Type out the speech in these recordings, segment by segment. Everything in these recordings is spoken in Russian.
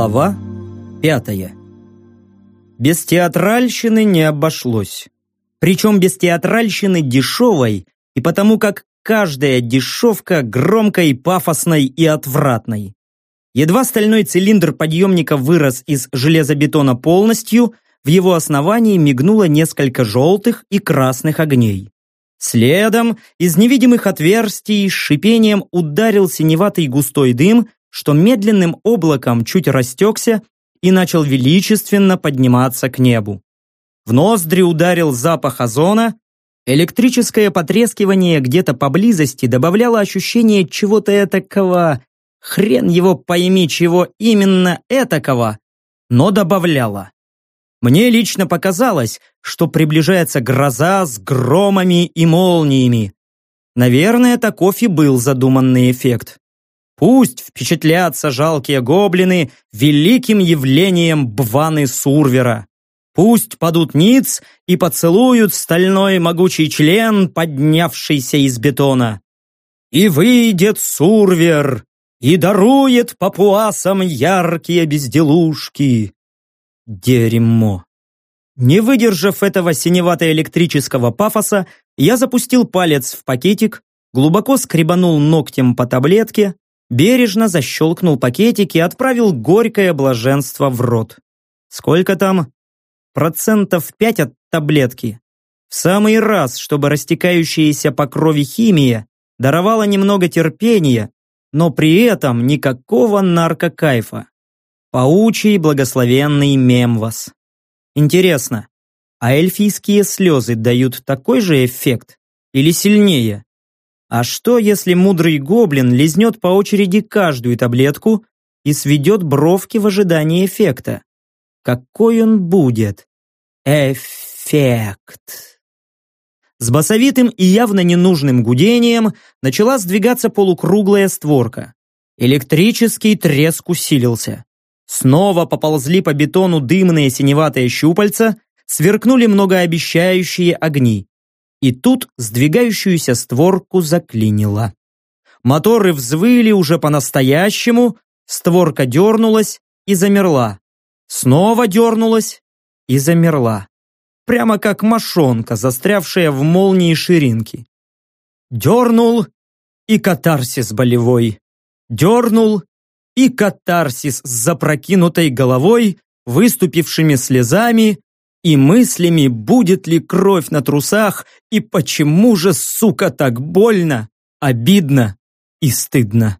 Глава пятая Без театральщины не обошлось. Причем без театральщины дешевой, и потому как каждая дешевка громкой, пафосной и отвратной. Едва стальной цилиндр подъемника вырос из железобетона полностью, в его основании мигнуло несколько желтых и красных огней. Следом из невидимых отверстий шипением ударил синеватый густой дым, что медленным облаком чуть растекся и начал величественно подниматься к небу. В ноздри ударил запах озона, электрическое потрескивание где-то поблизости добавляло ощущение чего-то этакого, хрен его пойми чего именно этакого, но добавляло. Мне лично показалось, что приближается гроза с громами и молниями. Наверное, таков и был задуманный эффект. Пусть впечатлятся жалкие гоблины великим явлением Бваны Сурвера. Пусть падут ниц и поцелуют стальной могучий член, поднявшийся из бетона. И выйдет Сурвер, и дарует папуасам яркие безделушки. Дерьмо. Не выдержав этого синевато-электрического пафоса, я запустил палец в пакетик, глубоко скребанул ногтем по таблетке, бережно защелкнул пакетик и отправил горькое блаженство в рот. Сколько там? Процентов пять от таблетки. В самый раз, чтобы растекающаяся по крови химия даровала немного терпения, но при этом никакого наркокайфа. Паучий благословенный Мемвас. Интересно, а эльфийские слезы дают такой же эффект? Или сильнее? А что, если мудрый гоблин лизнет по очереди каждую таблетку и сведет бровки в ожидании эффекта? Какой он будет? Эффект. С басовитым и явно ненужным гудением начала сдвигаться полукруглая створка. Электрический треск усилился. Снова поползли по бетону дымные синеватые щупальца, сверкнули многообещающие огни. И тут сдвигающуюся створку заклинило. Моторы взвыли уже по-настоящему, створка дернулась и замерла. Снова дернулась и замерла. Прямо как мошонка, застрявшая в молнии ширинки. Дернул и катарсис болевой. Дернул и катарсис с запрокинутой головой, выступившими слезами и мыслями, будет ли кровь на трусах и почему же, сука, так больно, обидно и стыдно.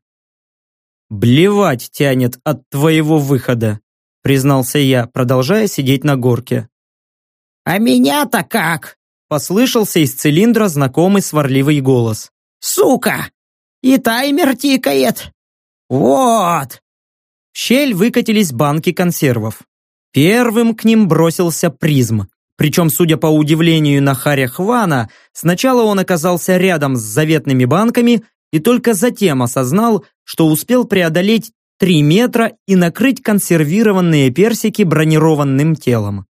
«Блевать тянет от твоего выхода», признался я, продолжая сидеть на горке. «А меня-то как?» послышался из цилиндра знакомый сварливый голос. «Сука! И таймер тикает! «Вот!» В щель выкатились банки консервов. Первым к ним бросился призм. Причем, судя по удивлению на Харя Хвана, сначала он оказался рядом с заветными банками и только затем осознал, что успел преодолеть 3 метра и накрыть консервированные персики бронированным телом.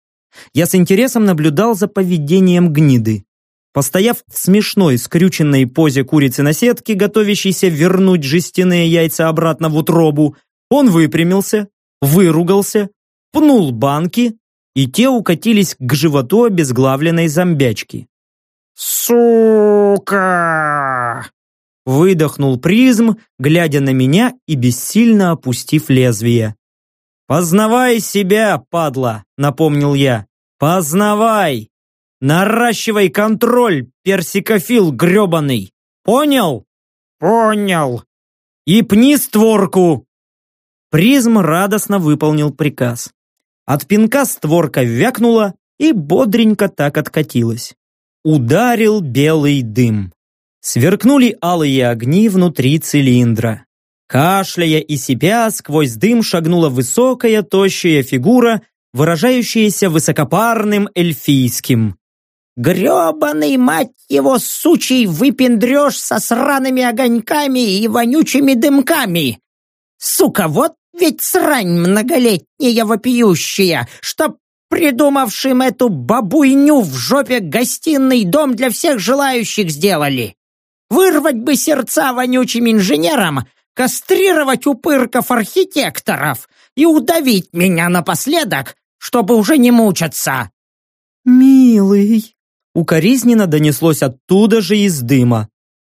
Я с интересом наблюдал за поведением гниды. Постояв в смешной скрюченной позе курицы на сетке, готовящейся вернуть жестяные яйца обратно в утробу, он выпрямился, выругался, пнул банки, и те укатились к животу обезглавленной зомбячки. «Сука!» Выдохнул призм, глядя на меня и бессильно опустив лезвие. «Познавай себя, падла!» — напомнил я. «Познавай!» Наращивай контроль, персикофил гребаный. Понял? Понял. И пни створку. Призм радостно выполнил приказ. От пинка створка вякнула и бодренько так откатилась. Ударил белый дым. Сверкнули алые огни внутри цилиндра. Кашляя и себя, сквозь дым шагнула высокая, тощая фигура, выражающаяся высокопарным эльфийским. Гребаный, мать его, сучий выпендреж со сраными огоньками и вонючими дымками! Сука, вот ведь срань многолетняя вопиющая, чтоб придумавшим эту бабуйню в жопе гостиный дом для всех желающих сделали. Вырвать бы сердца вонючим инженерам, кастрировать упырков-архитекторов и удавить меня напоследок, чтобы уже не мучаться. «Милый!» — укоризненно донеслось оттуда же из дыма.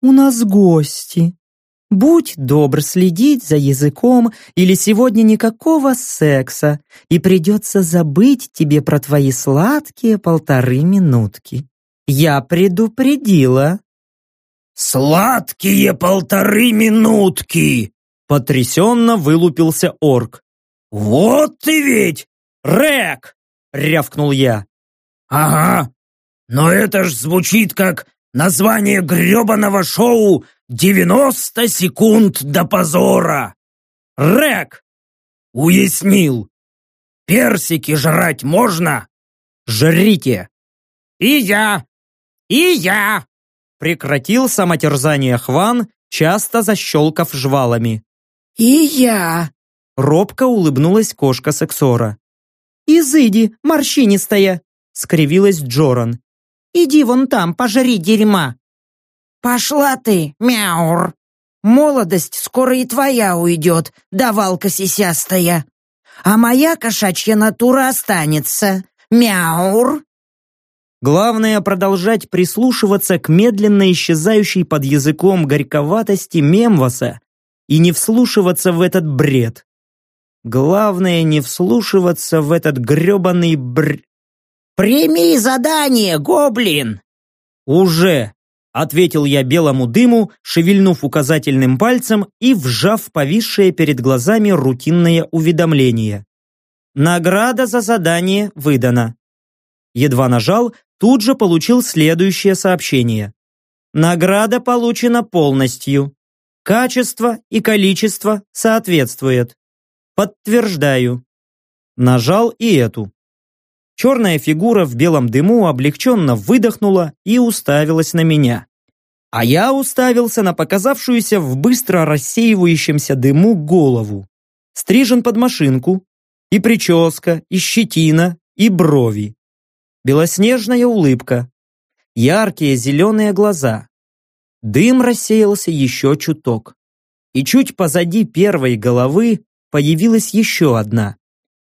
«У нас гости. Будь добр следить за языком, или сегодня никакого секса, и придется забыть тебе про твои сладкие полторы минутки. Я предупредила». «Сладкие полторы минутки!» Потрясенно вылупился орк. «Вот ты ведь! Рэк!» — рявкнул я. «Ага, но это ж звучит как название грёбаного шоу «90 секунд до позора». Рэк! Уяснил. Персики жрать можно? Жрите. И я, и я. Прекратил самотерзание Хван, часто защелкав жвалами. И я. Робко улыбнулась кошка Сексора. «Изыди, морщинистая!» — скривилась Джоран. «Иди вон там, пожри дерьма!» «Пошла ты, мяур! Молодость скоро и твоя уйдет, давалка сисястая! А моя кошачья натура останется, мяур!» Главное продолжать прислушиваться к медленно исчезающей под языком горьковатости Мемваса и не вслушиваться в этот бред. Главное не вслушиваться в этот гребаный бр... «Прими задание, гоблин!» «Уже!» — ответил я белому дыму, шевельнув указательным пальцем и вжав повисшее перед глазами рутинное уведомление. «Награда за задание выдана». Едва нажал, тут же получил следующее сообщение. Награда получена полностью. Качество и количество соответствует. Подтверждаю. Нажал и эту. Черная фигура в белом дыму облегченно выдохнула и уставилась на меня. А я уставился на показавшуюся в быстро рассеивающемся дыму голову. Стрижен под машинку, и прическа, и щетина, и брови. Белоснежная улыбка, яркие зеленые глаза. Дым рассеялся еще чуток. И чуть позади первой головы появилась еще одна.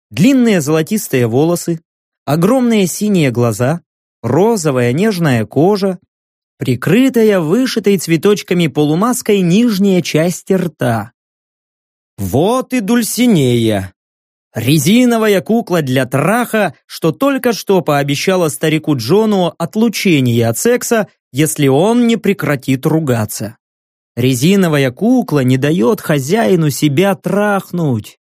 Длинные золотистые волосы, огромные синие глаза, розовая нежная кожа, прикрытая вышитой цветочками полумаской нижняя часть рта. Вот и Дульсинея. Резиновая кукла для траха, что только что пообещала старику Джону отлучение от секса, если он не прекратит ругаться. Резиновая кукла не дает хозяину себя трахнуть.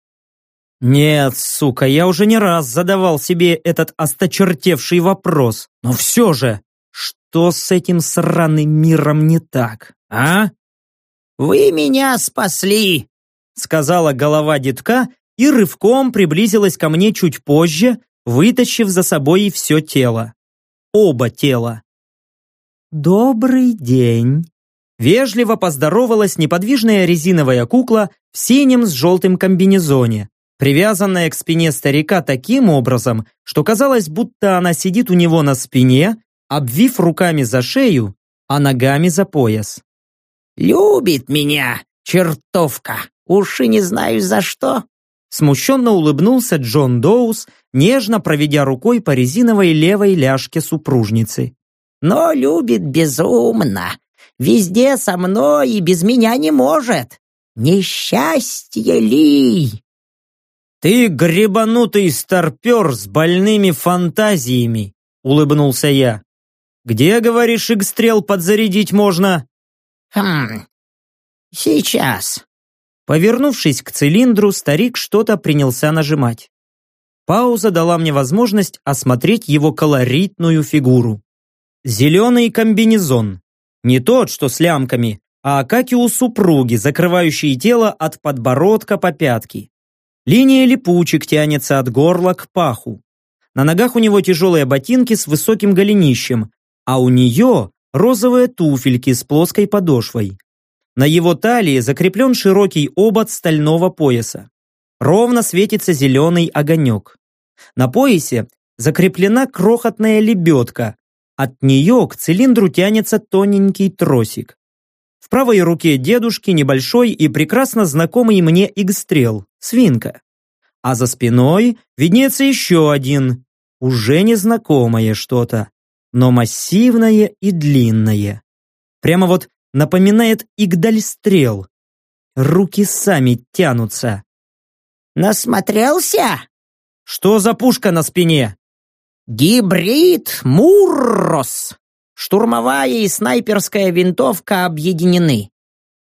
Нет, сука, я уже не раз задавал себе этот осточертевший вопрос. Но все же, что с этим сраным миром не так, а? «Вы меня спасли!» сказала голова детка и рывком приблизилась ко мне чуть позже, вытащив за собой все тело. Оба тела. «Добрый день!» Вежливо поздоровалась неподвижная резиновая кукла в синем с желтым комбинезоне, привязанная к спине старика таким образом, что казалось, будто она сидит у него на спине, обвив руками за шею, а ногами за пояс. «Любит меня, чертовка! Уж и не знаю за что!» Смущенно улыбнулся Джон Доус, нежно проведя рукой по резиновой левой ляжке супружницы. «Но любит безумно, Везде со мной и без меня не может. Несчастье ли?» «Ты гребанутый старпер с больными фантазиями», — улыбнулся я. «Где, говоришь, игстрел подзарядить можно?» «Хм, сейчас». Повернувшись к цилиндру, старик что-то принялся нажимать. Пауза дала мне возможность осмотреть его колоритную фигуру. Зеленый комбинезон, не тот, что с лямками, а как и у супруги, закрывающие тело от подбородка по пятки. Линия липучек тянется от горла к паху. На ногах у него тяжелые ботинки с высоким голенищем, а у нее розовые туфельки с плоской подошвой. На его талии закреплен широкий обод стального пояса. Ровно светится зеленый огонек. На поясе закреплена крохотная лебедка, от нее к цилиндру тянется тоненький тросик. В правой руке дедушки небольшой и прекрасно знакомый мне игстрел, свинка. А за спиной виднеется еще один, уже незнакомое что-то, но массивное и длинное. Прямо вот напоминает игдальстрел. Руки сами тянутся. «Насмотрелся?» «Что за пушка на спине?» «Гибрид Муррос!» Штурмовая и снайперская винтовка объединены.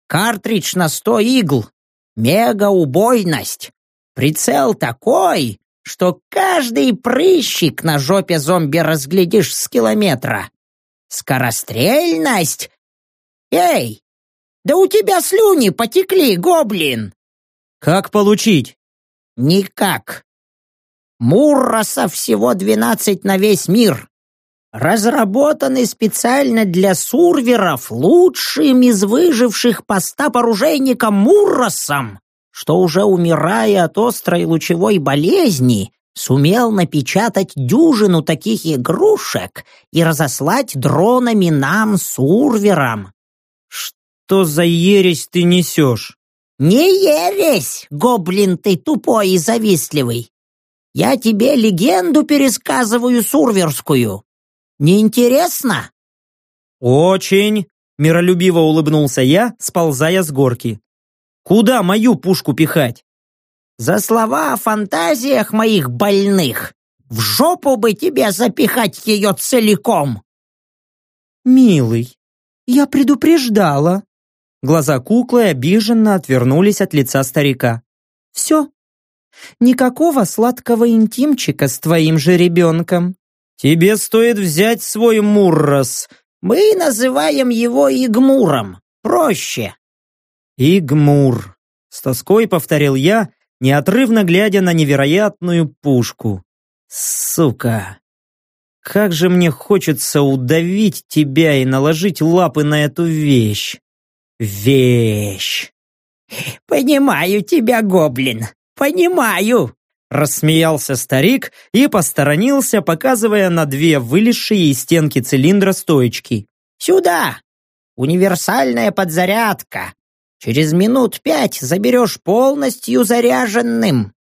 Картридж на сто игл. Мега-убойность. Прицел такой, что каждый прыщик на жопе зомби разглядишь с километра. Скорострельность? Эй, да у тебя слюни потекли, гоблин! Как получить? Никак. Мурроса всего двенадцать на весь мир разработаны специально для сурверов лучшим из выживших постап оружейником Мурросом, что уже умирая от острой лучевой болезни, сумел напечатать дюжину таких игрушек и разослать дронами нам, сурверам. Что за ересь ты несешь? Не ересь, гоблин ты тупой и завистливый. Я тебе легенду пересказываю сурверскую. Неинтересно?» «Очень!» – миролюбиво улыбнулся я, сползая с горки. «Куда мою пушку пихать?» «За слова о фантазиях моих больных! В жопу бы тебе запихать ее целиком!» «Милый, я предупреждала!» Глаза куклы обиженно отвернулись от лица старика. «Все, никакого сладкого интимчика с твоим же ребенком. «Тебе стоит взять свой Муррос». «Мы называем его Игмуром. Проще». «Игмур», — с тоской повторил я, неотрывно глядя на невероятную пушку. «Сука! Как же мне хочется удавить тебя и наложить лапы на эту вещь! Вещь!» «Понимаю тебя, гоблин, понимаю!» Рассмеялся старик и посторонился, показывая на две вылезшие из стенки цилиндра стоечки. «Сюда! Универсальная подзарядка! Через минут пять заберешь полностью заряженным!»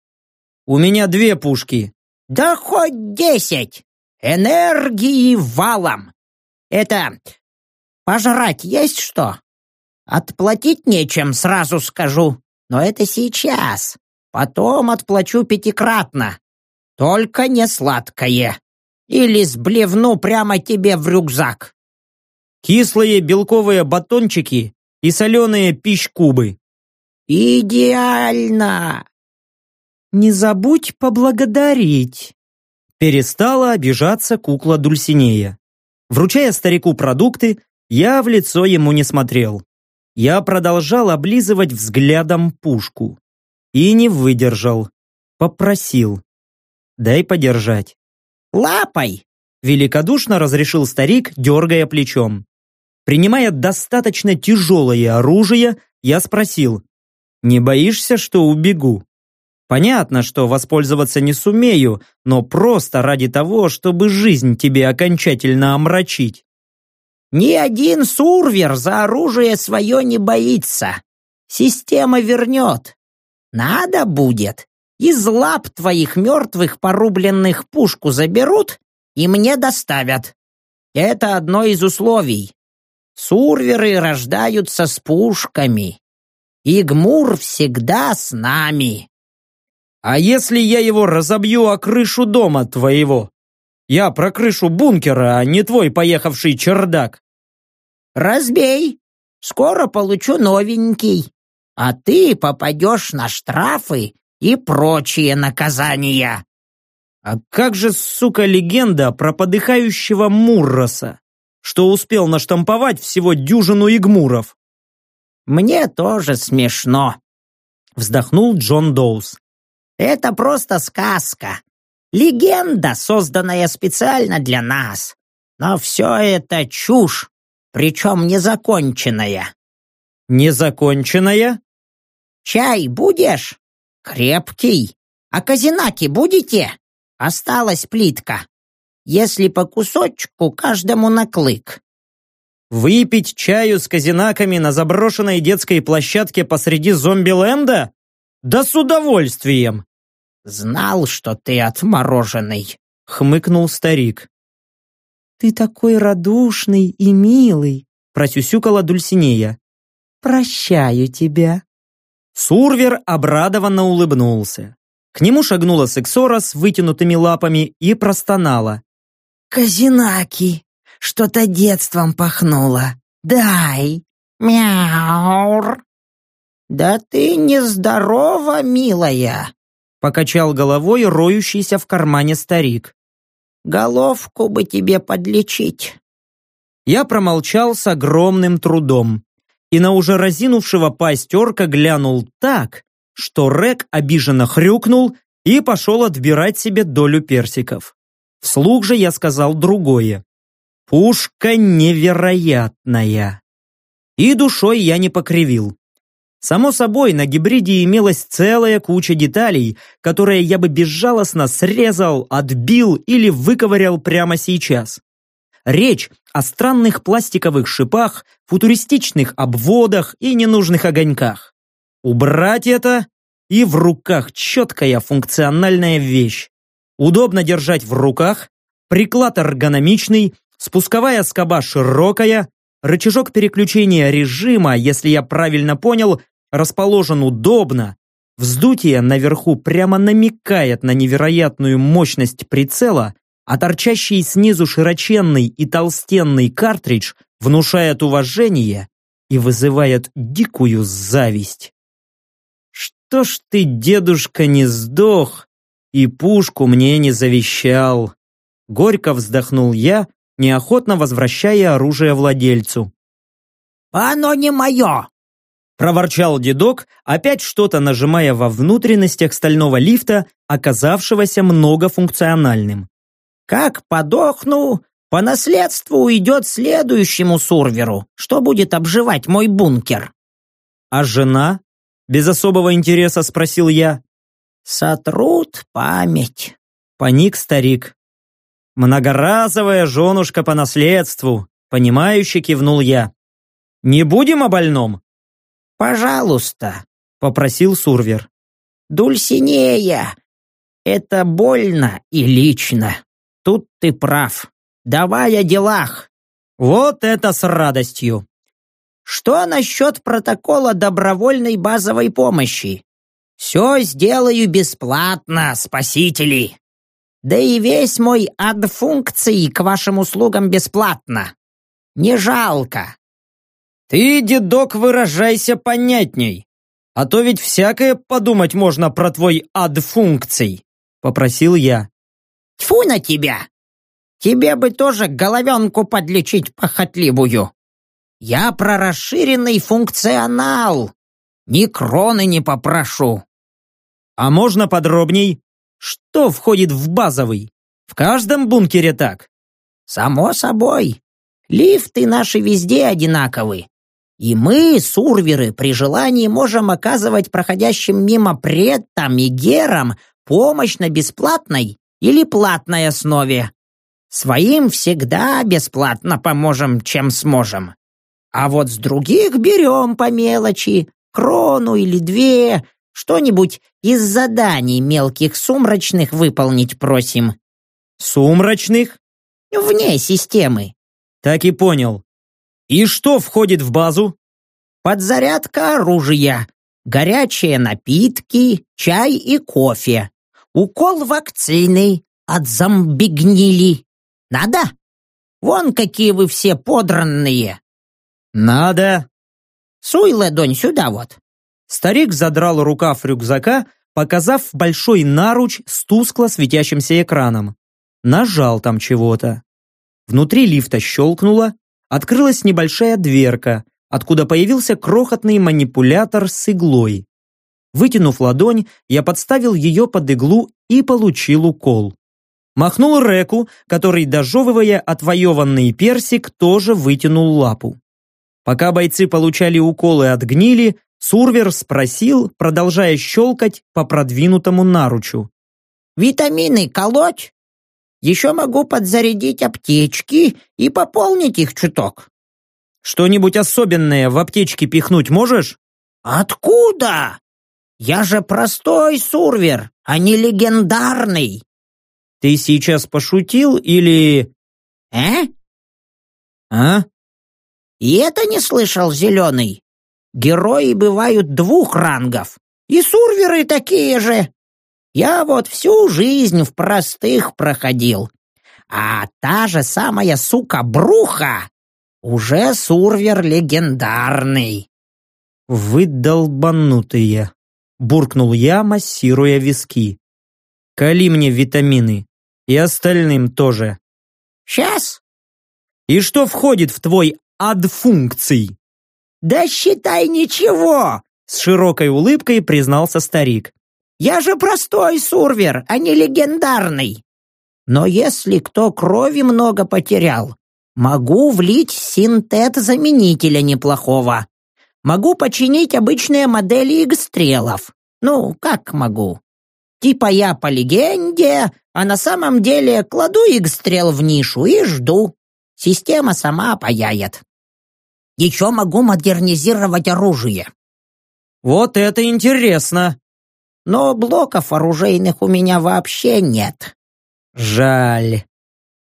«У меня две пушки!» «Да хоть десять! Энергии валом! Это... пожрать есть что? Отплатить нечем, сразу скажу, но это сейчас!» Потом отплачу пятикратно. Только не сладкое. Или сблевну прямо тебе в рюкзак. Кислые белковые батончики и соленые пищ-кубы. Идеально! Не забудь поблагодарить. Перестала обижаться кукла Дульсинея. Вручая старику продукты, я в лицо ему не смотрел. Я продолжал облизывать взглядом пушку. И не выдержал. Попросил. Дай подержать. «Лапой!» Великодушно разрешил старик, дергая плечом. Принимая достаточно тяжелое оружие, я спросил. «Не боишься, что убегу?» Понятно, что воспользоваться не сумею, но просто ради того, чтобы жизнь тебе окончательно омрачить. Ни один сурвер за оружие свое не боится. Система вернет. Надо будет. Из лап твоих мертвых порубленных пушку заберут и мне доставят. Это одно из условий. Сурверы рождаются с пушками. Игмур всегда с нами. А если я его разобью о крышу дома твоего? Я про крышу бункера, а не твой поехавший чердак. Разбей. Скоро получу новенький а ты попадешь на штрафы и прочие наказания. А как же, сука, легенда про подыхающего Мурроса, что успел наштамповать всего дюжину игмуров? Мне тоже смешно, вздохнул Джон Доус. Это просто сказка. Легенда, созданная специально для нас. Но все это чушь, причем незаконченная. Незаконченная? Чай будешь? Крепкий. А казинаки будете? Осталась плитка. Если по кусочку каждому на клык. Выпить чаю с казинаками на заброшенной детской площадке посреди зомби-ленда? Да с удовольствием! Знал, что ты отмороженный, хмыкнул старик. Ты такой радушный и милый, просюсюкала Дульсинея. Прощаю тебя. Сурвер обрадованно улыбнулся. К нему шагнула Сексора с вытянутыми лапами и простонала. «Казинаки! Что-то детством пахнуло! Дай! Мяур!» «Да ты нездорова, милая!» Покачал головой роющийся в кармане старик. «Головку бы тебе подлечить!» Я промолчал с огромным трудом и на уже разинувшего пасть орка глянул так, что Рек обиженно хрюкнул и пошел отбирать себе долю персиков. Вслух же я сказал другое. Пушка невероятная. И душой я не покривил. Само собой, на гибриде имелась целая куча деталей, которые я бы безжалостно срезал, отбил или выковырял прямо сейчас. Речь о странных пластиковых шипах, футуристичных обводах и ненужных огоньках. Убрать это, и в руках четкая функциональная вещь. Удобно держать в руках, приклад эргономичный, спусковая скоба широкая, рычажок переключения режима, если я правильно понял, расположен удобно, вздутие наверху прямо намекает на невероятную мощность прицела, а торчащий снизу широченный и толстенный картридж внушает уважение и вызывает дикую зависть. Что ж ты, дедушка, не сдох и пушку мне не завещал? Горько вздохнул я, неохотно возвращая оружие владельцу. «Оно не мое!» проворчал дедок, опять что-то нажимая во внутренностях стального лифта, оказавшегося многофункциональным. Как подохну, по наследству уйдет следующему сурверу, что будет обживать мой бункер. А жена? Без особого интереса спросил я. Сотрут память. Паник старик. Многоразовая женушка по наследству, понимающе кивнул я. Не будем о больном? Пожалуйста, попросил Сурвер. Дульсинея, это больно и лично. Тут ты прав. Давай о делах. Вот это с радостью. Что насчет протокола добровольной базовой помощи? Все сделаю бесплатно, спасители. Да и весь мой ад функций к вашим услугам бесплатно. Не жалко. Ты, дедок, выражайся понятней. А то ведь всякое подумать можно про твой ад функций, попросил я. Тьфу на тебя! Тебе бы тоже головенку подлечить похотливую. Я про расширенный функционал. Ни кроны не попрошу. А можно подробней? Что входит в базовый? В каждом бункере так? Само собой. Лифты наши везде одинаковы. И мы, сурверы, при желании можем оказывать проходящим мимо предтам и герам помощь на бесплатной или платной основе. Своим всегда бесплатно поможем, чем сможем. А вот с других берем по мелочи, крону или две, что-нибудь из заданий мелких сумрачных выполнить просим. Сумрачных? Вне системы. Так и понял. И что входит в базу? Подзарядка оружия, горячие напитки, чай и кофе. Укол вакцины от зомбигнили. Надо? Вон какие вы все подранные. Надо. Суй ладонь сюда вот. Старик задрал рукав рюкзака, показав большой наруч с тускло светящимся экраном. Нажал там чего-то. Внутри лифта щелкнуло, открылась небольшая дверка, откуда появился крохотный манипулятор с иглой. Вытянув ладонь, я подставил ее под иглу и получил укол. Махнул Реку, который, дожевывая отвоеванный персик, тоже вытянул лапу. Пока бойцы получали уколы от гнили, Сурвер спросил, продолжая щелкать по продвинутому наручу. «Витамины колоть? Еще могу подзарядить аптечки и пополнить их чуток». Что-нибудь особенное в аптечке пихнуть можешь? Откуда? Я же простой сурвер, а не легендарный. Ты сейчас пошутил или... Э? А? И это не слышал Зеленый. Герои бывают двух рангов. И сурверы такие же. Я вот всю жизнь в простых проходил. А та же самая сука Бруха уже сурвер легендарный. Вы долбанутые, буркнул я, массируя виски. Кали мне витамины. И остальным тоже. Сейчас. И что входит в твой ад функций? Да считай ничего, с широкой улыбкой признался старик. Я же простой сурвер, а не легендарный. Но если кто крови много потерял, могу влить синтет-заменителя неплохого. Могу починить обычные модели игстрелов. Ну, как могу? Типа я по легенде, а на самом деле кладу игстрел в нишу и жду. Система сама паяет. Еще могу модернизировать оружие. Вот это интересно. Но блоков оружейных у меня вообще нет. Жаль.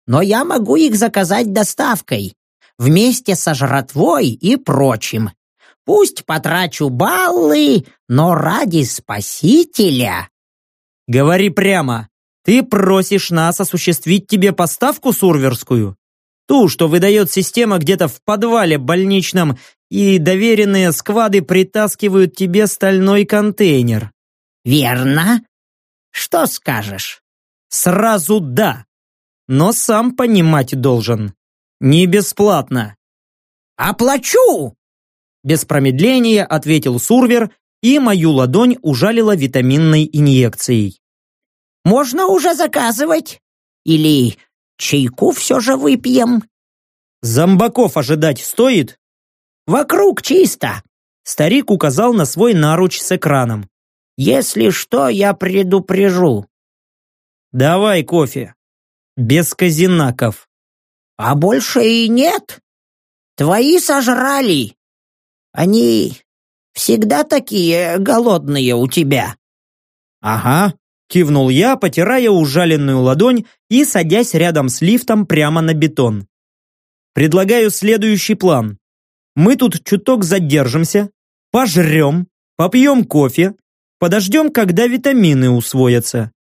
Но я могу их заказать доставкой, вместе со жратвой и прочим. Пусть потрачу баллы, но ради спасителя. Говори прямо. Ты просишь нас осуществить тебе поставку сурверскую? Ту, что выдает система где-то в подвале больничном, и доверенные сквады притаскивают тебе стальной контейнер. Верно? Что скажешь? Сразу да. Но сам понимать должен. Не бесплатно. Оплачу! Без промедления ответил Сурвер, и мою ладонь ужалила витаминной инъекцией. Можно уже заказывать? Или чайку все же выпьем? Зомбаков ожидать стоит? Вокруг чисто. Старик указал на свой наруч с экраном. Если что, я предупрежу. Давай кофе. Без казинаков. А больше и нет. Твои сожрали. Они всегда такие голодные у тебя. Ага, кивнул я, потирая ужаленную ладонь и садясь рядом с лифтом прямо на бетон. Предлагаю следующий план. Мы тут чуток задержимся, пожрем, попьем кофе, подождем, когда витамины усвоятся.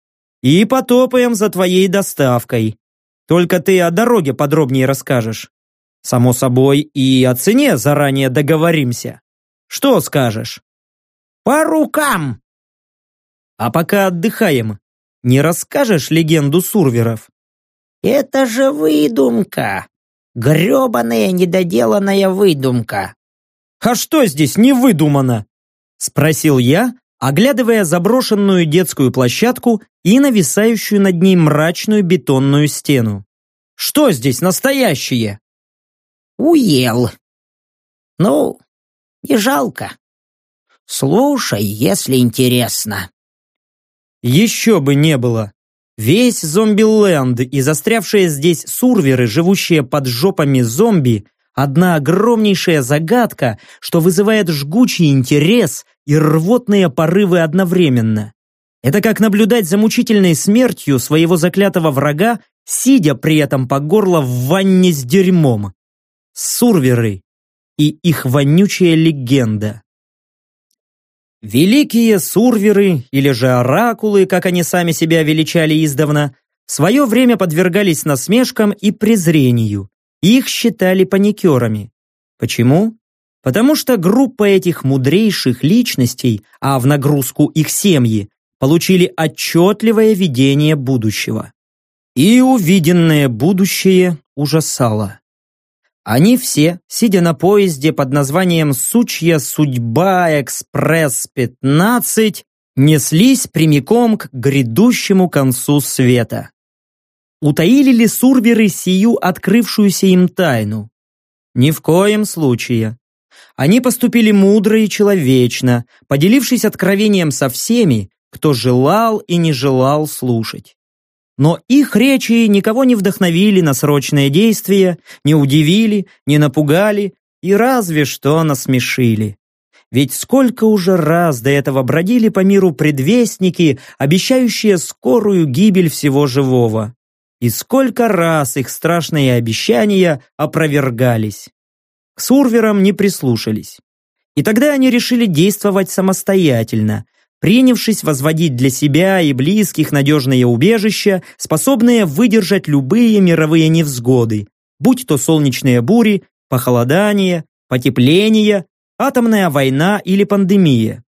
И потопаем за твоей доставкой. Только ты о дороге подробнее расскажешь. Само собой, и о цене заранее договоримся. Что скажешь? По рукам! А пока отдыхаем, не расскажешь легенду сурверов? Это же выдумка. Гребаная недоделанная выдумка. А что здесь не выдумано? Спросил я, оглядывая заброшенную детскую площадку и нависающую над ней мрачную бетонную стену. Что здесь настоящее? Уел. Ну, не жалко. Слушай, если интересно. Еще бы не было. Весь зомби-ленд и застрявшие здесь сурверы, живущие под жопами зомби, одна огромнейшая загадка, что вызывает жгучий интерес и рвотные порывы одновременно. Это как наблюдать за мучительной смертью своего заклятого врага, сидя при этом по горло в ванне с дерьмом. Сурверы и их вонючая легенда. Великие сурверы, или же оракулы, как они сами себя величали издавна, в свое время подвергались насмешкам и презрению. Их считали паникерами. Почему? Потому что группа этих мудрейших личностей, а в нагрузку их семьи, получили отчетливое видение будущего. И увиденное будущее ужасало. Они все, сидя на поезде под названием «Сучья судьба Экспресс-15», неслись прямиком к грядущему концу света. Утаили ли сурверы сию открывшуюся им тайну? Ни в коем случае. Они поступили мудро и человечно, поделившись откровением со всеми, кто желал и не желал слушать. Но их речи никого не вдохновили на срочные действия, не удивили, не напугали, и разве что насмешили. Ведь сколько уже раз до этого бродили по миру предвестники, обещающие скорую гибель всего живого. И сколько раз их страшные обещания опровергались. К сурверам не прислушались. И тогда они решили действовать самостоятельно, принявшись возводить для себя и близких надежное убежище, способное выдержать любые мировые невзгоды, будь то солнечные бури, похолодание, потепление, атомная война или пандемия.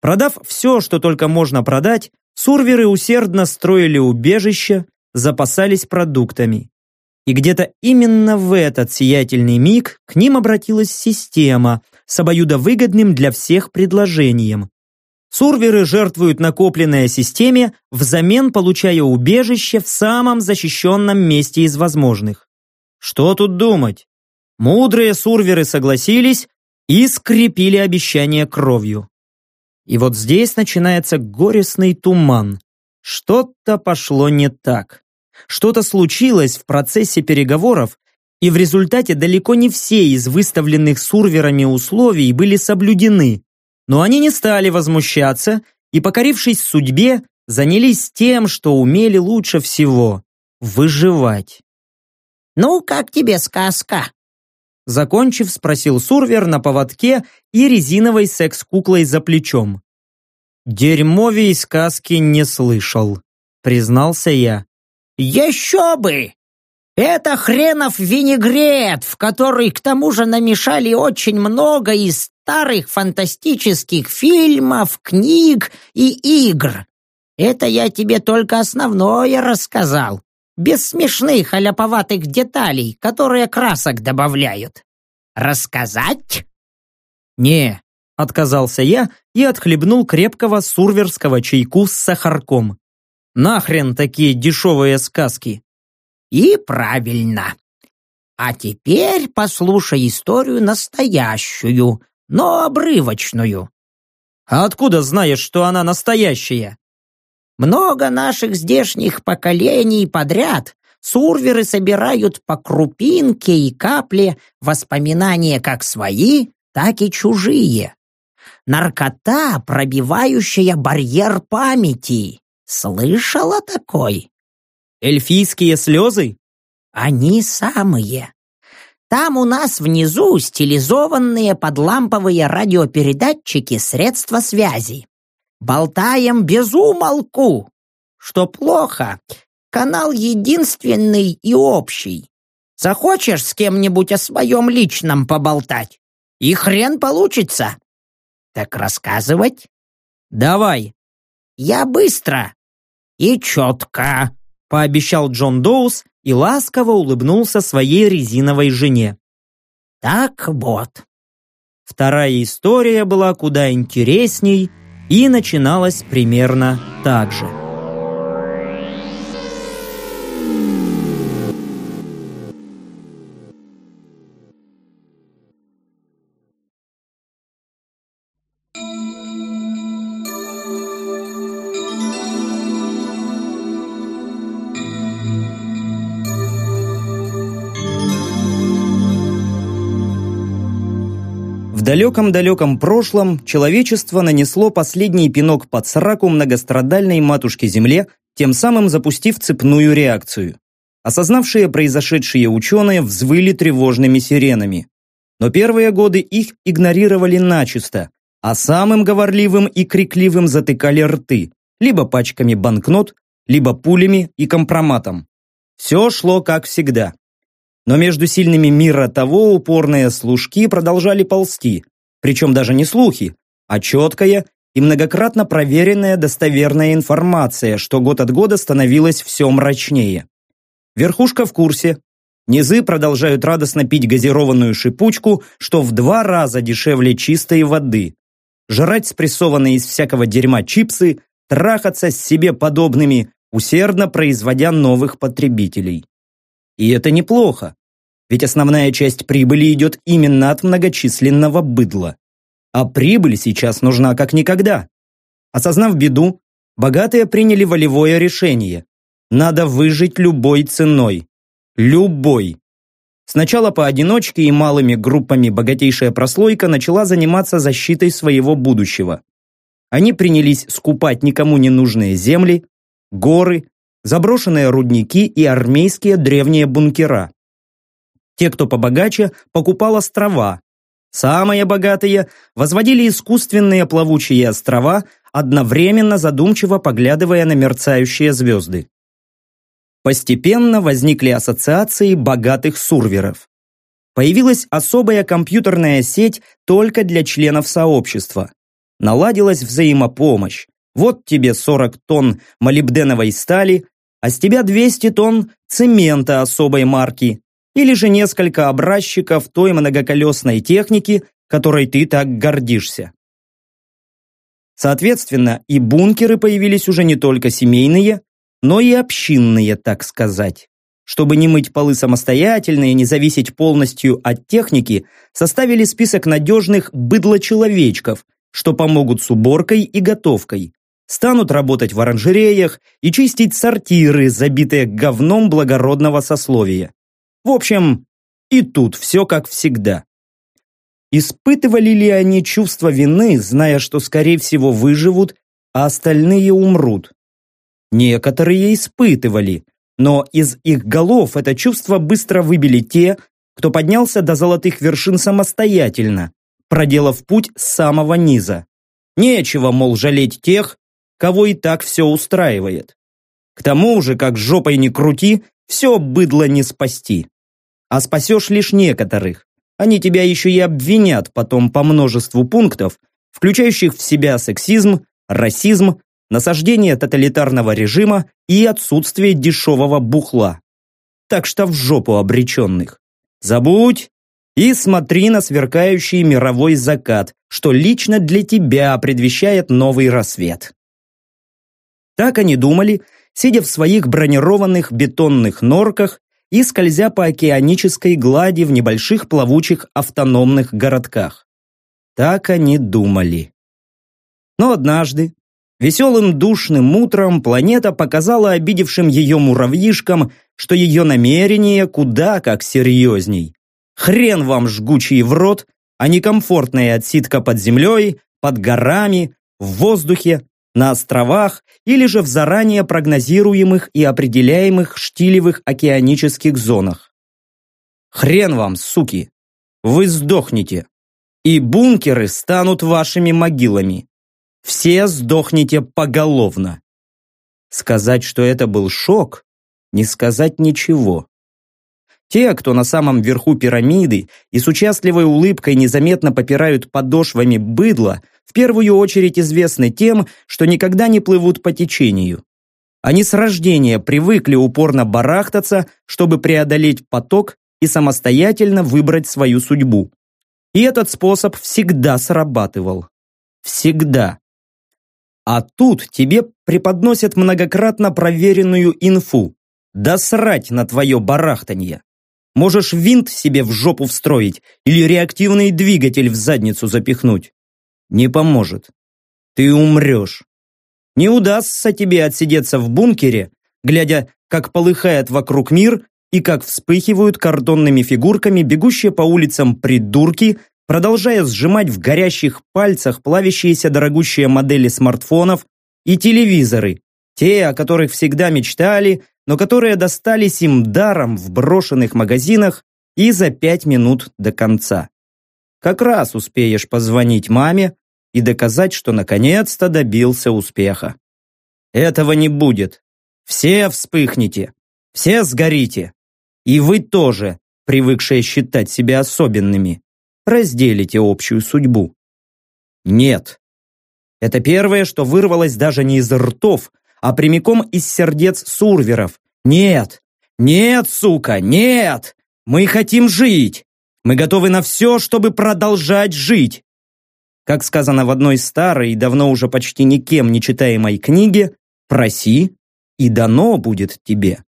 Продав все, что только можно продать, сурверы усердно строили убежища, запасались продуктами. И где-то именно в этот сиятельный миг к ним обратилась система с обоюдовыгодным для всех предложением. Сурверы жертвуют накопленное системе, взамен получая убежище в самом защищенном месте из возможных. Что тут думать? Мудрые сурверы согласились и скрепили обещание кровью. И вот здесь начинается горестный туман. Что-то пошло не так. Что-то случилось в процессе переговоров, и в результате далеко не все из выставленных сурверами условий были соблюдены. Но они не стали возмущаться и, покорившись судьбе, занялись тем, что умели лучше всего – выживать. «Ну, как тебе сказка?» Закончив, спросил Сурвер на поводке и резиновой секс-куклой за плечом. «Дерьмовей сказки не слышал», признался я. «Еще бы! Это хренов винегрет, в который к тому же намешали очень много из старых фантастических фильмов, книг и игр. Это я тебе только основное рассказал, без смешных аляповатых деталей, которые красок добавляют. Рассказать? Не, отказался я и отхлебнул крепкого сурверского чайку с сахарком. Нахрен такие дешевые сказки? И правильно. А теперь послушай историю настоящую, но обрывочную. А откуда знаешь, что она настоящая? Много наших здешних поколений подряд сурверы собирают по крупинке и капле воспоминания как свои, так и чужие. Наркота, пробивающая барьер памяти. Слышала такой? Эльфийские слезы? Они самые. Там у нас внизу стилизованные под ламповые радиопередатчики средства связи. Болтаем без умолку. Что плохо, канал единственный и общий. Захочешь с кем-нибудь о своем личном поболтать? И хрен получится. Так рассказывать? Давай. Я быстро и четко пообещал Джон Доус и ласково улыбнулся своей резиновой жене. Так вот. Вторая история была куда интересней и начиналась примерно так же. В далеком-далеком прошлом человечество нанесло последний пинок под сраку многострадальной матушке Земле, тем самым запустив цепную реакцию. Осознавшие произошедшие ученые взвыли тревожными сиренами. Но первые годы их игнорировали начисто, а самым говорливым и крикливым затыкали рты, либо пачками банкнот, либо пулями и компроматом. Все шло как всегда. Но между сильными мира того упорные служки продолжали ползти, причем даже не слухи, а четкая и многократно проверенная достоверная информация, что год от года становилась все мрачнее. Верхушка в курсе. Низы продолжают радостно пить газированную шипучку, что в два раза дешевле чистой воды. Жрать спрессованные из всякого дерьма чипсы, трахаться с себе подобными, усердно производя новых потребителей. И это неплохо, ведь основная часть прибыли идет именно от многочисленного быдла. А прибыль сейчас нужна как никогда. Осознав беду, богатые приняли волевое решение. Надо выжить любой ценой. Любой. Сначала поодиночке и малыми группами богатейшая прослойка начала заниматься защитой своего будущего. Они принялись скупать никому не нужные земли, горы, заброшенные рудники и армейские древние бункера. Те, кто побогаче, покупал острова. Самые богатые возводили искусственные плавучие острова, одновременно задумчиво поглядывая на мерцающие звезды. Постепенно возникли ассоциации богатых сурверов. Появилась особая компьютерная сеть только для членов сообщества. Наладилась взаимопомощь. Вот тебе 40 тонн молибденовой стали, а с тебя 200 тонн цемента особой марки или же несколько образчиков той многоколесной техники, которой ты так гордишься. Соответственно, и бункеры появились уже не только семейные, но и общинные, так сказать. Чтобы не мыть полы самостоятельно и не зависеть полностью от техники, составили список надежных быдлочеловечков, что помогут с уборкой и готовкой, станут работать в оранжереях и чистить сортиры, забитые говном благородного сословия. В общем, и тут все как всегда. Испытывали ли они чувство вины, зная, что, скорее всего, выживут, а остальные умрут? Некоторые испытывали, но из их голов это чувство быстро выбили те, кто поднялся до золотых вершин самостоятельно, проделав путь с самого низа. Нечего, мол, жалеть тех, кого и так все устраивает. К тому же, как жопой не крути, все быдло не спасти. А спасешь лишь некоторых. Они тебя еще и обвинят потом по множеству пунктов, включающих в себя сексизм, расизм, насаждение тоталитарного режима и отсутствие дешевого бухла. Так что в жопу обреченных. Забудь и смотри на сверкающий мировой закат, что лично для тебя предвещает новый рассвет. Так они думали, сидя в своих бронированных бетонных норках и скользя по океанической глади в небольших плавучих автономных городках. Так они думали. Но однажды, Веселым душным утром планета показала обидевшим ее муравьишкам, что ее намерение куда как серьезней. Хрен вам жгучий в рот, а не комфортная отсидка под землей, под горами, в воздухе, на островах или же в заранее прогнозируемых и определяемых штилевых океанических зонах. Хрен вам, суки! Вы сдохнете, и бункеры станут вашими могилами. Все сдохнете поголовно. Сказать, что это был шок, не сказать ничего. Те, кто на самом верху пирамиды и с участливой улыбкой незаметно попирают подошвами быдла, в первую очередь известны тем, что никогда не плывут по течению. Они с рождения привыкли упорно барахтаться, чтобы преодолеть поток и самостоятельно выбрать свою судьбу. И этот способ всегда срабатывал. Всегда. А тут тебе преподносят многократно проверенную инфу. Да срать на твое барахтанье. Можешь винт себе в жопу встроить или реактивный двигатель в задницу запихнуть. Не поможет. Ты умрешь. Не удастся тебе отсидеться в бункере, глядя, как полыхает вокруг мир и как вспыхивают картонными фигурками бегущие по улицам придурки продолжая сжимать в горящих пальцах плавящиеся дорогущие модели смартфонов и телевизоры, те, о которых всегда мечтали, но которые достались им даром в брошенных магазинах и за пять минут до конца. Как раз успеешь позвонить маме и доказать, что наконец-то добился успеха. Этого не будет. Все вспыхнете, все сгорите. И вы тоже, привыкшие считать себя особенными разделите общую судьбу. Нет. Это первое, что вырвалось даже не из ртов, а прямиком из сердец сурверов. Нет! Нет, сука, нет! Мы хотим жить! Мы готовы на все, чтобы продолжать жить! Как сказано в одной старой давно уже почти никем не читаемой книге, проси, и дано будет тебе.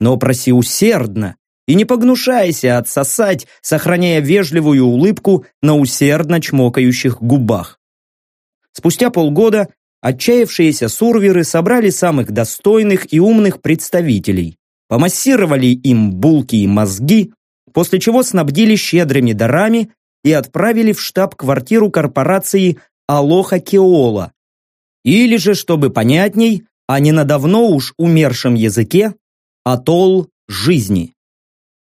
Но проси усердно, и не погнушайся отсосать, сохраняя вежливую улыбку на усердно чмокающих губах. Спустя полгода отчаявшиеся сурверы собрали самых достойных и умных представителей, помассировали им булки и мозги, после чего снабдили щедрыми дарами и отправили в штаб-квартиру корпорации Алоха Кеола. Или же, чтобы понятней, а не на давно уж умершем языке, атолл жизни.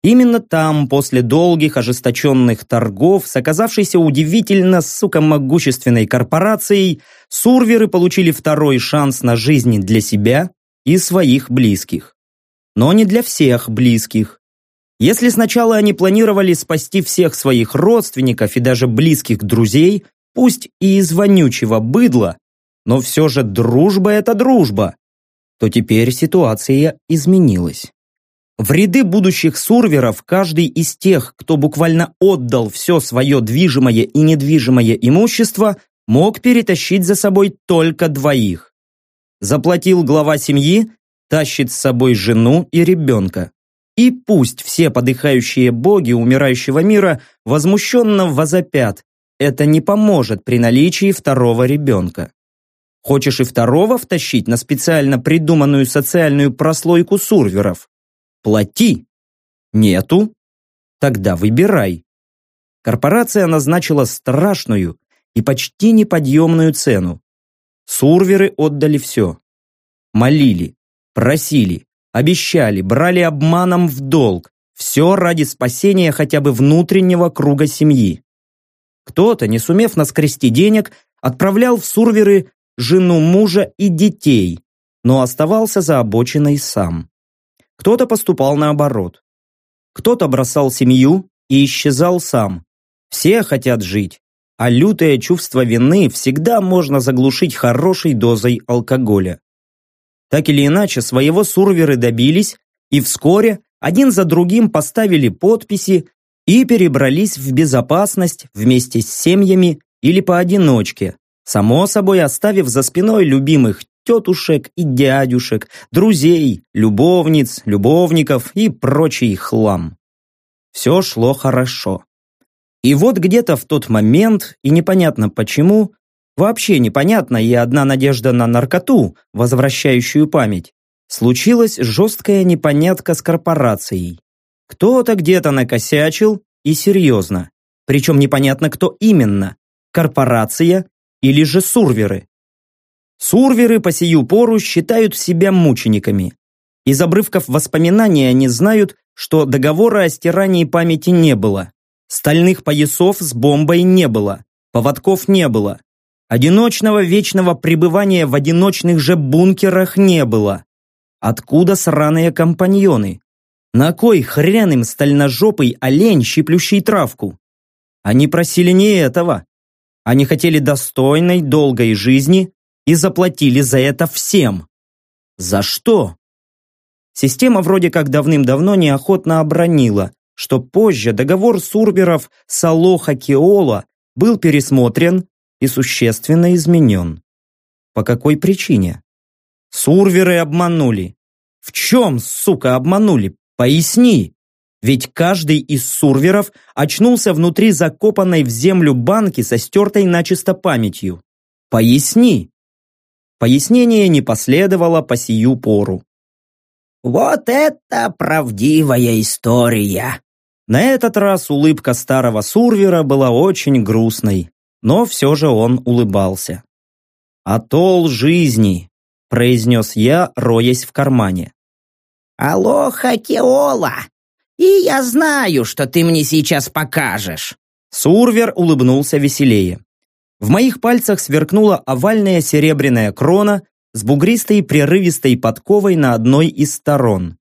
Именно там, после долгих ожесточенных торгов с оказавшейся удивительно, сука, могущественной корпорацией, сурверы получили второй шанс на жизнь для себя и своих близких. Но не для всех близких. Если сначала они планировали спасти всех своих родственников и даже близких друзей, пусть и из вонючего быдла, но все же дружба – это дружба, то теперь ситуация изменилась. В ряды будущих сурверов каждый из тех, кто буквально отдал все свое движимое и недвижимое имущество, мог перетащить за собой только двоих. Заплатил глава семьи, тащит с собой жену и ребенка. И пусть все подыхающие боги умирающего мира возмущенно возопят, это не поможет при наличии второго ребенка. Хочешь и второго втащить на специально придуманную социальную прослойку сурверов? Плати. Нету? Тогда выбирай. Корпорация назначила страшную и почти неподъемную цену. Сурверы отдали все. Молили, просили, обещали, брали обманом в долг. Все ради спасения хотя бы внутреннего круга семьи. Кто-то, не сумев наскрести денег, отправлял в сурверы жену мужа и детей, но оставался за обочиной сам. Кто-то поступал наоборот. Кто-то бросал семью и исчезал сам. Все хотят жить, а лютое чувство вины всегда можно заглушить хорошей дозой алкоголя. Так или иначе, своего сурверы добились, и вскоре один за другим поставили подписи и перебрались в безопасность вместе с семьями или поодиночке, само собой оставив за спиной любимых тетушек и дядюшек, друзей, любовниц, любовников и прочий хлам. Все шло хорошо. И вот где-то в тот момент, и непонятно почему, вообще непонятно и одна надежда на наркоту, возвращающую память, случилась жесткая непонятка с корпорацией. Кто-то где-то накосячил и серьезно. Причем непонятно, кто именно – корпорация или же сурверы. Сурверы по сию пору считают себя мучениками. Из обрывков воспоминаний они знают, что договора о стирании памяти не было. Стальных поясов с бомбой не было. Поводков не было. Одиночного вечного пребывания в одиночных же бункерах не было. Откуда сраные компаньоны? На кой хрен им стальножопый олень, щиплющий травку? Они просили не этого. Они хотели достойной, долгой жизни, и заплатили за это всем. За что? Система вроде как давным-давно неохотно обронила, что позже договор Сурберов с Алоха Кеола был пересмотрен и существенно изменен. По какой причине? Сурверы обманули. В чем, сука, обманули? Поясни. Ведь каждый из сурверов очнулся внутри закопанной в землю банки со стертой начисто памятью. Поясни. Пояснение не последовало по сию пору. «Вот это правдивая история!» На этот раз улыбка старого Сурвера была очень грустной, но все же он улыбался. «Атолл жизни», — произнес я, роясь в кармане. «Алоха, Кеола! И я знаю, что ты мне сейчас покажешь!» Сурвер улыбнулся веселее. В моих пальцах сверкнула овальная серебряная крона с бугристой прерывистой подковой на одной из сторон.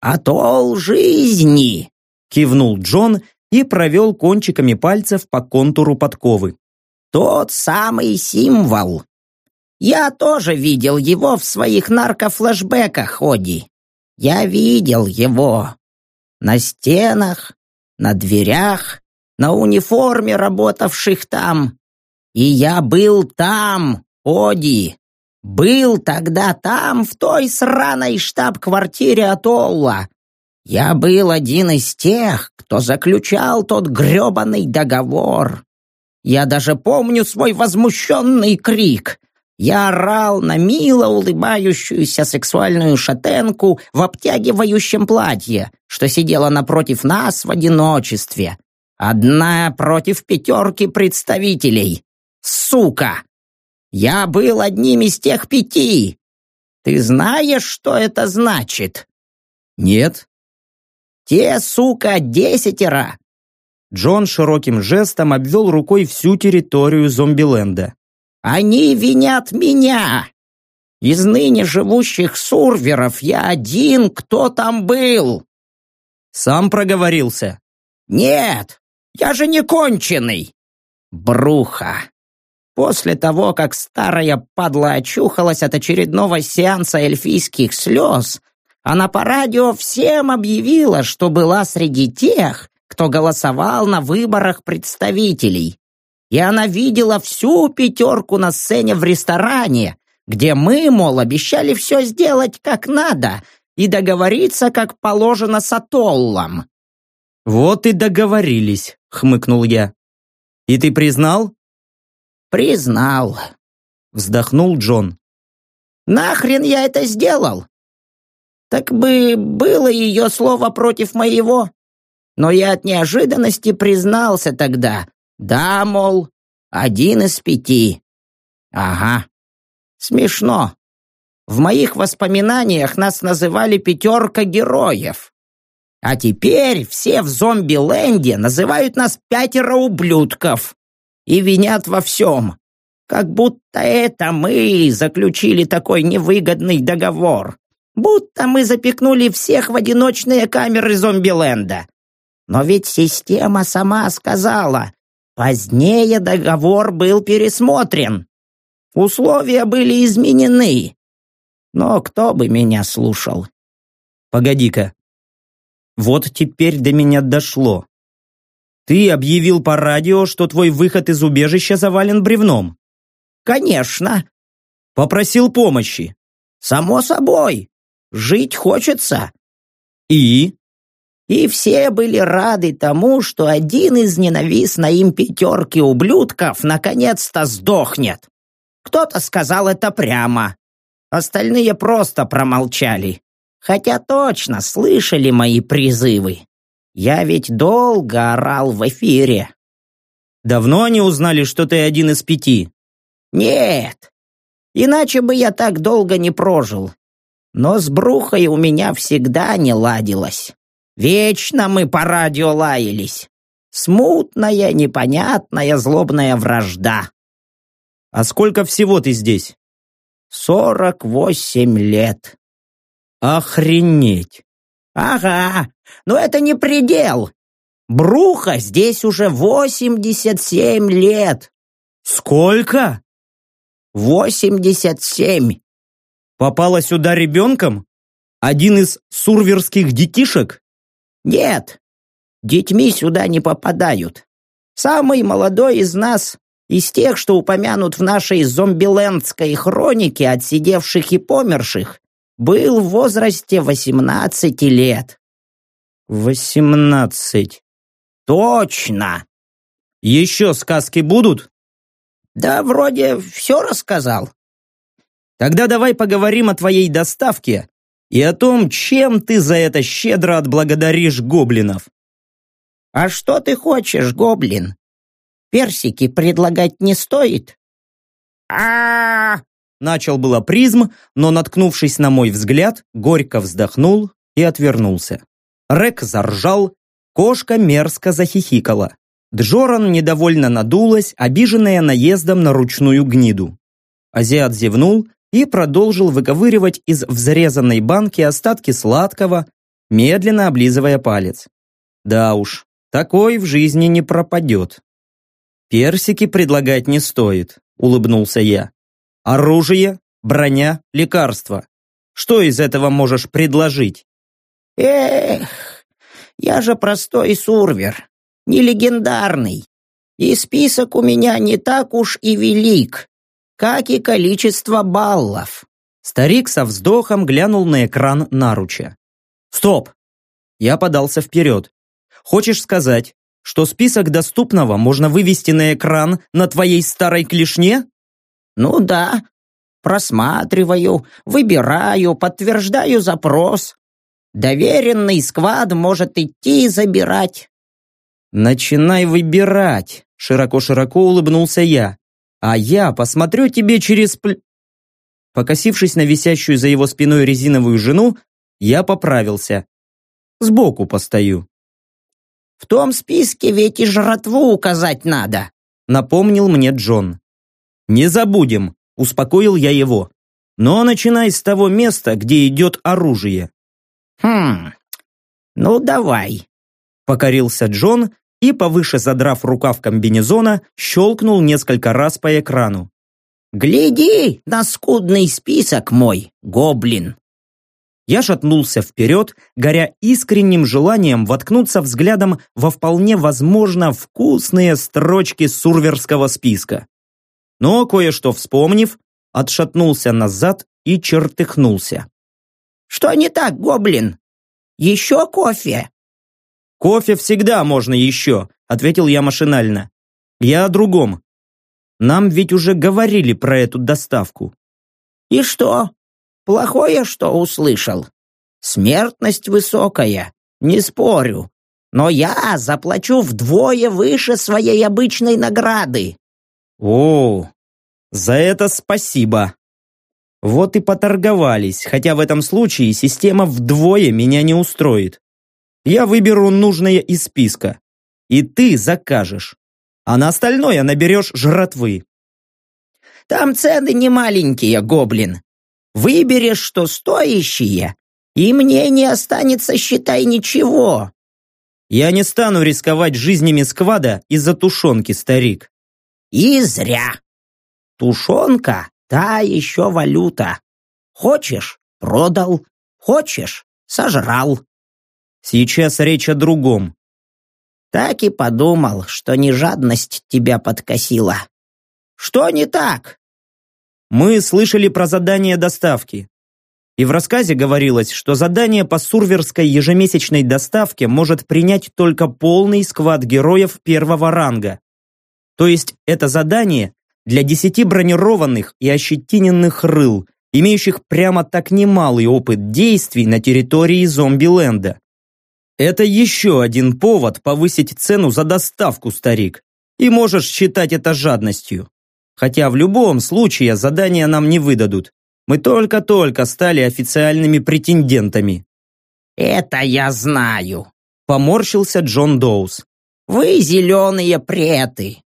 «Атолл жизни!» — кивнул Джон и провел кончиками пальцев по контуру подковы. «Тот самый символ. Я тоже видел его в своих наркофлэшбэках, Оди. Я видел его. На стенах, на дверях, на униформе работавших там. И я был там, Оди. Был тогда там, в той сраной штаб-квартире Атолла. Я был один из тех, кто заключал тот грёбаный договор. Я даже помню свой возмущенный крик. Я орал на мило улыбающуюся сексуальную шатенку в обтягивающем платье, что сидела напротив нас в одиночестве. Одна против пятерки представителей. Сука! Я был одним из тех пяти. Ты знаешь, что это значит? Нет. Те, сука, десятеро. Джон широким жестом обвел рукой всю территорию зомбиленда. Они винят меня. Из ныне живущих сурверов я один, кто там был. Сам проговорился. Нет, я же не конченый. Бруха. После того, как старая падла очухалась от очередного сеанса эльфийских слез, она по радио всем объявила, что была среди тех, кто голосовал на выборах представителей и она видела всю пятерку на сцене в ресторане, где мы, мол, обещали все сделать как надо и договориться, как положено с Атоллом. «Вот и договорились», — хмыкнул я. «И ты признал?» «Признал», — вздохнул Джон. «Нахрен я это сделал? Так бы было ее слово против моего. Но я от неожиданности признался тогда, да, мол, один из пяти. Ага. Смешно. В моих воспоминаниях нас называли пятерка героев. А теперь все в зомби-ленде называют нас пятеро ублюдков и винят во всем. Как будто это мы заключили такой невыгодный договор. Будто мы запекнули всех в одиночные камеры зомби-ленда. Но ведь система сама сказала, Позднее договор был пересмотрен. Условия были изменены. Но кто бы меня слушал? Погоди-ка. Вот теперь до меня дошло. Ты объявил по радио, что твой выход из убежища завален бревном. Конечно. Попросил помощи. Само собой. Жить хочется. И? И все были рады тому, что один из ненавистной им пятерки ублюдков наконец-то сдохнет. Кто-то сказал это прямо. Остальные просто промолчали. Хотя точно слышали мои призывы. Я ведь долго орал в эфире. Давно они узнали, что ты один из пяти? Нет. Иначе бы я так долго не прожил. Но с брухой у меня всегда не ладилось. Вечно мы по радио лаялись. Смутная, непонятная, злобная вражда. А сколько всего ты здесь? Сорок восемь лет. Охренеть. Ага, но это не предел. Бруха здесь уже восемьдесят семь лет. Сколько? Восемьдесят семь. Попала сюда ребенком? Один из сурверских детишек? Нет, детьми сюда не попадают. Самый молодой из нас, из тех, что упомянут в нашей зомбилендской хронике отсидевших и померших, был в возрасте восемнадцати лет. Восемнадцать. Точно. Еще сказки будут? Да вроде все рассказал. Тогда давай поговорим о твоей доставке и о том, чем ты за это щедро отблагодаришь гоблинов. «А что ты хочешь, гоблин? Персики предлагать не стоит?» а Начал было призм, но, наткнувшись на мой взгляд, горько вздохнул и отвернулся. Рек заржал, кошка мерзко захихикала. Джоран недовольно надулась, обиженная наездом на ручную гниду. Азиат зевнул и продолжил выковыривать из взрезанной банки остатки сладкого, медленно облизывая палец. Да уж, такой в жизни не пропадет. Персики предлагать не стоит, улыбнулся я. Оружие, броня, лекарства. Что из этого можешь предложить? Эх, я же простой сурвер, не легендарный. И список у меня не так уж и велик как и количество баллов. Старик со вздохом глянул на экран наруча. «Стоп!» Я подался вперед. «Хочешь сказать, что список доступного можно вывести на экран на твоей старой клешне?» «Ну да, Просматриваю, выбираю, подтверждаю запрос. Доверенный сквад может идти и забирать. «Начинай выбирать!» — широко-широко улыбнулся я. «А я посмотрю тебе через пл...» Покосившись на висящую за его спиной резиновую жену, я поправился. Сбоку постою. «В том списке ведь и жратву указать надо», — напомнил мне Джон. «Не забудем», — успокоил я его. «Но начинай с того места, где идет оружие». «Хм, ну давай», — покорился Джон и, повыше задрав рукав комбинезона, щелкнул несколько раз по экрану. «Гляди на скудный список мой, гоблин!» Я шатнулся вперед, горя искренним желанием воткнуться взглядом во вполне возможно вкусные строчки сурверского списка. Но, кое-что вспомнив, отшатнулся назад и чертыхнулся. «Что не так, гоблин? Еще кофе?» «Кофе всегда можно еще», — ответил я машинально. «Я о другом. Нам ведь уже говорили про эту доставку». «И что? Плохое, что услышал? Смертность высокая, не спорю. Но я заплачу вдвое выше своей обычной награды». «О, за это спасибо», вот и поторговались, хотя в этом случае система вдвое меня не устроит. Я выберу нужное из списка. И ты закажешь. А на остальное наберешь жратвы. Там цены не маленькие, гоблин. Выберешь, что стоящие, и мне не останется, считай, ничего. Я не стану рисковать жизнями сквада из-за тушенки, старик. И зря. Тушенка — та еще валюта. Хочешь — продал, хочешь — сожрал. Сейчас речь о другом. Так и подумал, что не жадность тебя подкосила. Что не так? Мы слышали про задание доставки. И в рассказе говорилось, что задание по сурверской ежемесячной доставке может принять только полный сквад героев первого ранга. То есть это задание для десяти бронированных и ощетиненных рыл, имеющих прямо так немалый опыт действий на территории зомби-ленда. Это еще один повод повысить цену за доставку, старик. И можешь считать это жадностью. Хотя в любом случае задания нам не выдадут. Мы только-только стали официальными претендентами. «Это я знаю», — поморщился Джон Доус. «Вы зеленые преты».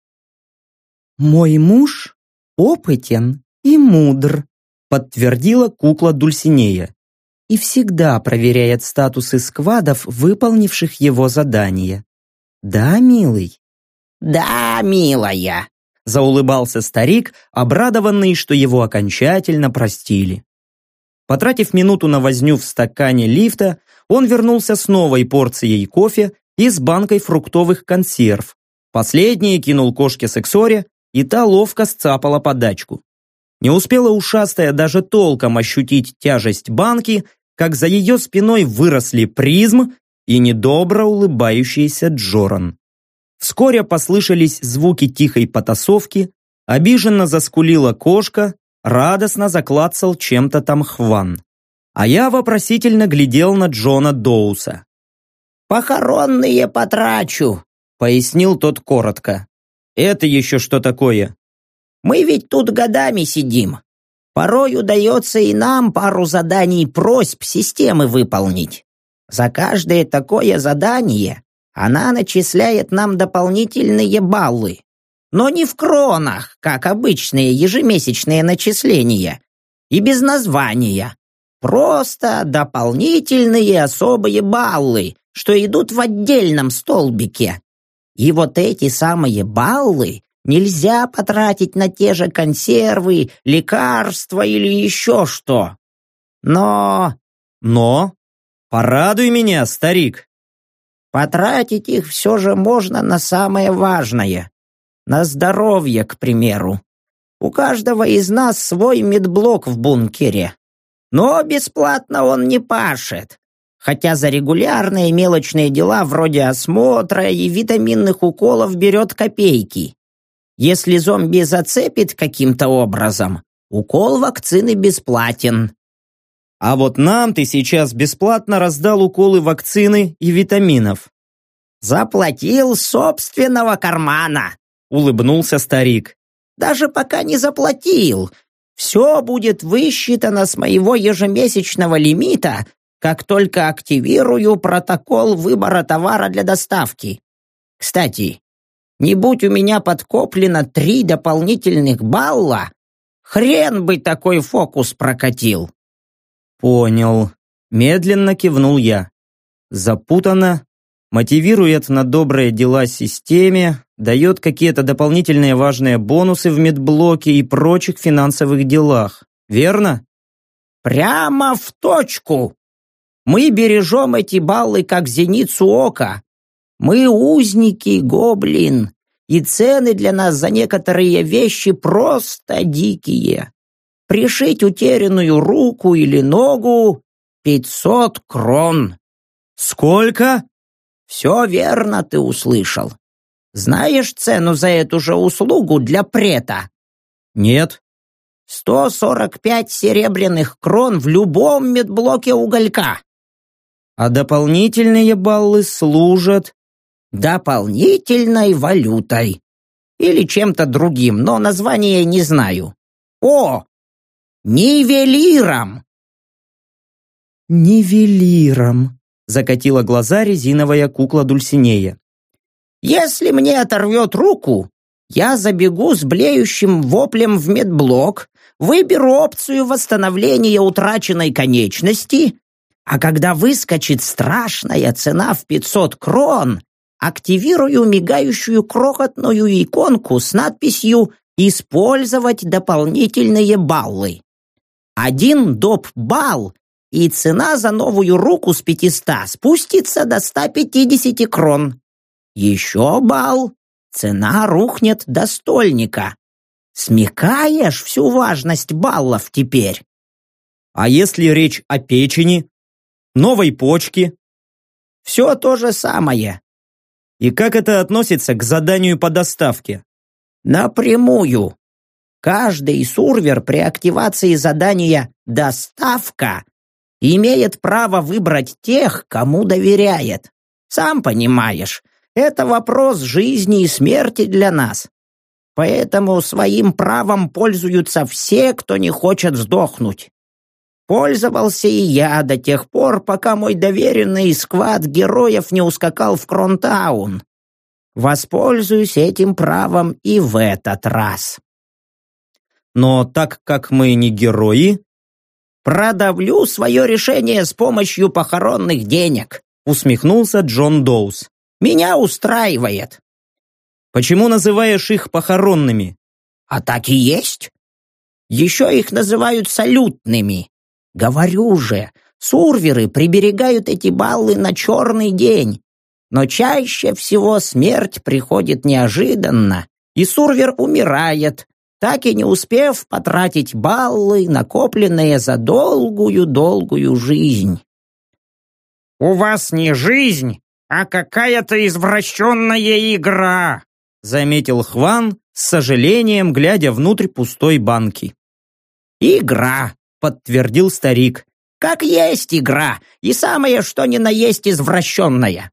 «Мой муж опытен и мудр», — подтвердила кукла Дульсинея и всегда проверяет статусы сквадов, выполнивших его задание. Да, милый? Да, милая, заулыбался старик, обрадованный, что его окончательно простили. Потратив минуту на возню в стакане лифта, он вернулся с новой порцией кофе и с банкой фруктовых консерв. Последние кинул кошке сексоре, и та ловко сцапала подачку. Не успела ушастая даже толком ощутить тяжесть банки, как за ее спиной выросли призм и недобро улыбающийся Джоран. Вскоре послышались звуки тихой потасовки, обиженно заскулила кошка, радостно заклацал чем-то там хван. А я вопросительно глядел на Джона Доуса. «Похоронные потрачу», — пояснил тот коротко. «Это еще что такое?» «Мы ведь тут годами сидим. Порой удается и нам пару заданий просьб системы выполнить. За каждое такое задание она начисляет нам дополнительные баллы. Но не в кронах, как обычные ежемесячные начисления, и без названия. Просто дополнительные особые баллы, что идут в отдельном столбике. И вот эти самые баллы нельзя потратить на те же консервы, лекарства или еще что. Но... Но? Порадуй меня, старик. Потратить их все же можно на самое важное. На здоровье, к примеру. У каждого из нас свой медблок в бункере. Но бесплатно он не пашет. Хотя за регулярные мелочные дела вроде осмотра и витаминных уколов берет копейки. Если зомби зацепит каким-то образом, укол вакцины бесплатен. А вот нам ты сейчас бесплатно раздал уколы вакцины и витаминов. Заплатил собственного кармана, улыбнулся старик. Даже пока не заплатил. Все будет высчитано с моего ежемесячного лимита, как только активирую протокол выбора товара для доставки. Кстати, не будь у меня подкоплено три дополнительных балла, хрен бы такой фокус прокатил. Понял. Медленно кивнул я. Запутано, мотивирует на добрые дела системе, дает какие-то дополнительные важные бонусы в медблоке и прочих финансовых делах. Верно? Прямо в точку. Мы бережем эти баллы как зеницу ока. Мы узники, гоблин, и цены для нас за некоторые вещи просто дикие. Пришить утерянную руку или ногу — пятьсот крон. Сколько? Все верно ты услышал. Знаешь цену за эту же услугу для прета? Нет. Сто сорок пять серебряных крон в любом медблоке уголька. А дополнительные баллы служат дополнительной валютой. Или чем-то другим, но название не знаю. О! Нивелиром! Нивелиром, закатила глаза резиновая кукла Дульсинея. Если мне оторвет руку, я забегу с блеющим воплем в медблок, выберу опцию восстановления утраченной конечности, а когда выскочит страшная цена в 500 крон, активирую мигающую крохотную иконку с надписью «Использовать дополнительные баллы». Один доп. балл, и цена за новую руку с 500 спустится до 150 крон. Еще балл, цена рухнет до стольника. Смекаешь всю важность баллов теперь? А если речь о печени, новой почке? Все то же самое. И как это относится к заданию по доставке? Напрямую. Каждый сурвер при активации задания «Доставка» имеет право выбрать тех, кому доверяет. Сам понимаешь, это вопрос жизни и смерти для нас. Поэтому своим правом пользуются все, кто не хочет сдохнуть. Пользовался и я до тех пор, пока мой доверенный сквад героев не ускакал в Кронтаун. Воспользуюсь этим правом и в этот раз. Но так как мы не герои, продавлю свое решение с помощью похоронных денег, усмехнулся Джон Доус. Меня устраивает. Почему называешь их похоронными? А так и есть. Еще их называют салютными. Говорю же, сурверы приберегают эти баллы на черный день. Но чаще всего смерть приходит неожиданно, и сурвер умирает, так и не успев потратить баллы, накопленные за долгую-долгую жизнь. «У вас не жизнь, а какая-то извращенная игра», заметил Хван с сожалением, глядя внутрь пустой банки. «Игра», подтвердил старик. «Как есть игра, и самое что ни на есть извращенная.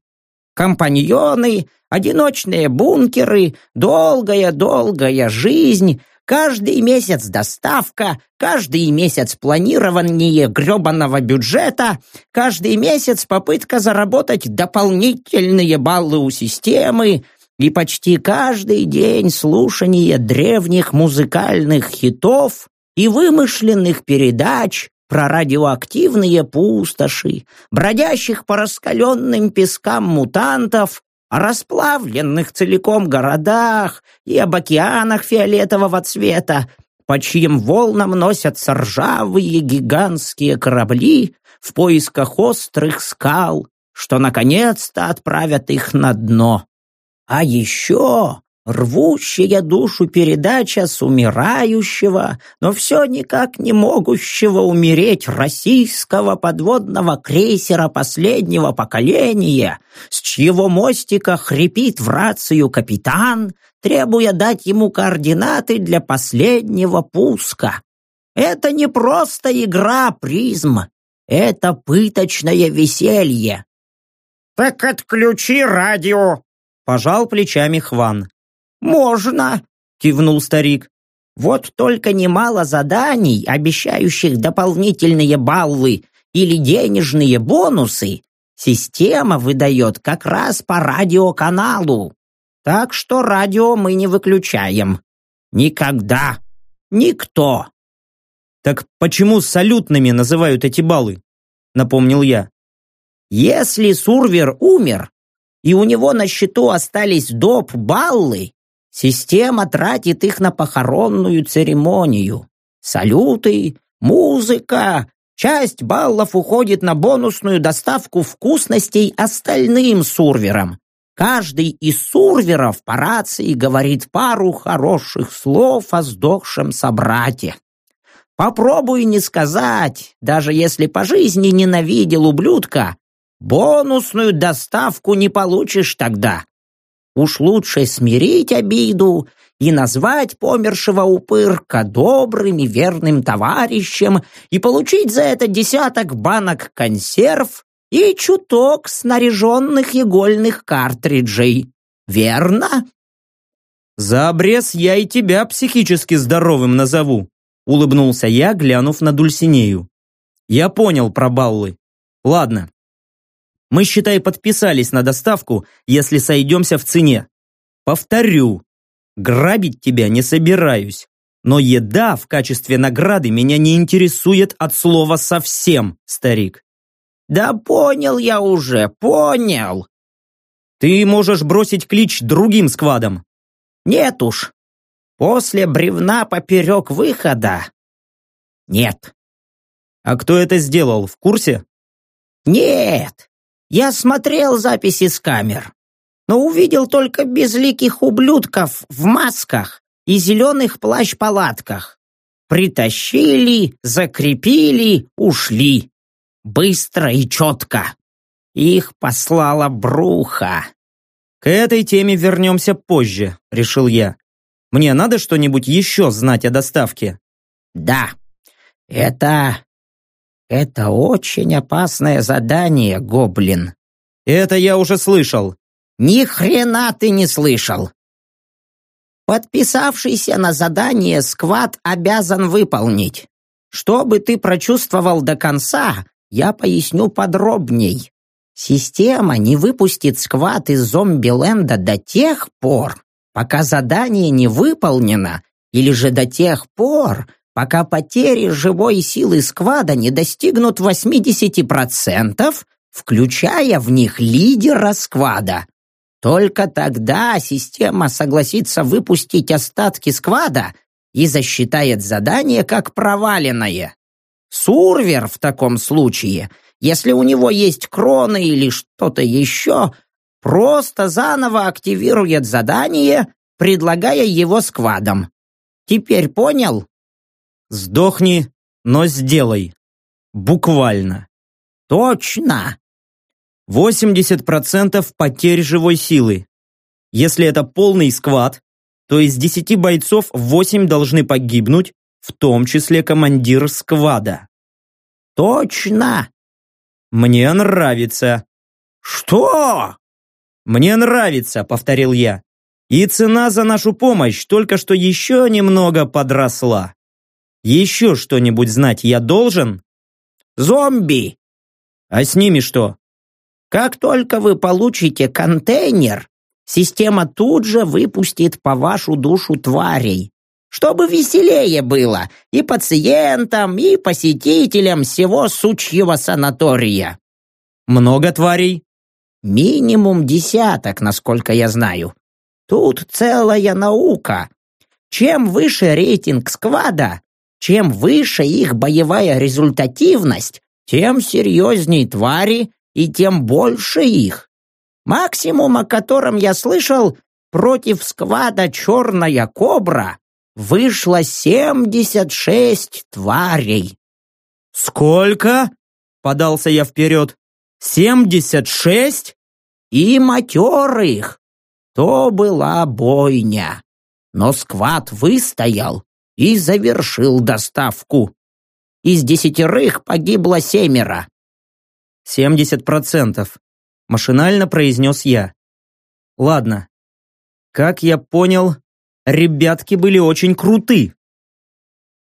Компаньоны, одиночные бункеры, долгая-долгая жизнь, каждый месяц доставка, каждый месяц планирование гребаного бюджета, каждый месяц попытка заработать дополнительные баллы у системы, и почти каждый день слушание древних музыкальных хитов, и вымышленных передач про радиоактивные пустоши, бродящих по раскаленным пескам мутантов, о расплавленных целиком городах и об океанах фиолетового цвета, по чьим волнам носятся ржавые гигантские корабли в поисках острых скал, что наконец-то отправят их на дно. А еще рвущая душу передача с умирающего, но все никак не могущего умереть российского подводного крейсера последнего поколения, с чьего мостика хрипит в рацию капитан, требуя дать ему координаты для последнего пуска. Это не просто игра, призм. Это пыточное веселье. Так отключи радио, пожал плечами Хван. Можно, кивнул старик. Вот только немало заданий, обещающих дополнительные баллы или денежные бонусы, система выдает как раз по радиоканалу. Так что радио мы не выключаем. Никогда. Никто. Так почему салютными называют эти баллы? Напомнил я. Если Сурвер умер, и у него на счету остались доп. баллы, система тратит их на похоронную церемонию. Салюты, музыка, часть баллов уходит на бонусную доставку вкусностей остальным сурверам. Каждый из сурверов по рации говорит пару хороших слов о сдохшем собрате. Попробуй не сказать, даже если по жизни ненавидел ублюдка, бонусную доставку не получишь тогда. Уж лучше смирить обиду и назвать помершего упырка добрым и верным товарищем и получить за это десяток банок консерв и чуток снаряженных игольных картриджей. Верно? За обрез я и тебя психически здоровым назову, Улыбнулся я, глянув на Дульсинею. Я понял про баллы. Ладно. Мы, считай, подписались на доставку, если сойдемся в цене. Повторю, грабить тебя не собираюсь. Но еда в качестве награды меня не интересует от слова совсем, старик. Да понял я уже, понял. Ты можешь бросить клич другим сквадам. Нет уж, После бревна поперек выхода? Нет. А кто это сделал, в курсе? Нет. Я смотрел записи с камер, но увидел только безликих ублюдков в масках и зеленых плащ-палатках. Притащили, закрепили, ушли. Быстро и четко. Их послала Бруха. К этой теме вернемся позже, решил я. Мне надо что-нибудь еще знать о доставке?» «Да, это... это очень опасное задание, гоблин». «Это я уже слышал». «Ни хрена ты не слышал!» Подписавшийся на задание сквад обязан выполнить. Чтобы ты прочувствовал до конца, я поясню подробней. Система не выпустит сквад из зомби-ленда до тех пор, пока задание не выполнено, или же до тех пор, пока потери живой силы сквада не достигнут 80%, включая в них лидера сквада. Только тогда система согласится выпустить остатки сквада и засчитает задание как проваленное. Сурвер в таком случае, если у него есть кроны или что-то еще, просто заново активирует задание, предлагая его сквадам. Теперь понял? Сдохни, но сделай. Буквально. Точно. 80% потерь живой силы. Если это полный сквад, то из 10 бойцов 8 должны погибнуть, в том числе командир сквада. Точно. Мне нравится. Что? «Мне нравится», — повторил я. «И цена за нашу помощь только что еще немного подросла. Еще что-нибудь знать я должен?» «Зомби!» «А с ними что?» «Как только вы получите контейнер, система тут же выпустит по вашу душу тварей, чтобы веселее было и пациентам, и посетителям всего сучьего санатория». «Много тварей?» Минимум десяток, насколько я знаю. Тут целая наука. Чем выше рейтинг сквада, чем выше их боевая результативность, тем серьезней твари и тем больше их. Максимум, о котором я слышал, против сквада «Черная кобра» вышло 76 тварей. «Сколько?» — подался я вперед. Семьдесят шесть? И матерых. То была бойня. Но скват выстоял. И завершил доставку. Из десятерых погибло семеро. «Семьдесят процентов», — машинально произнес я. «Ладно. Как я понял, ребятки были очень круты».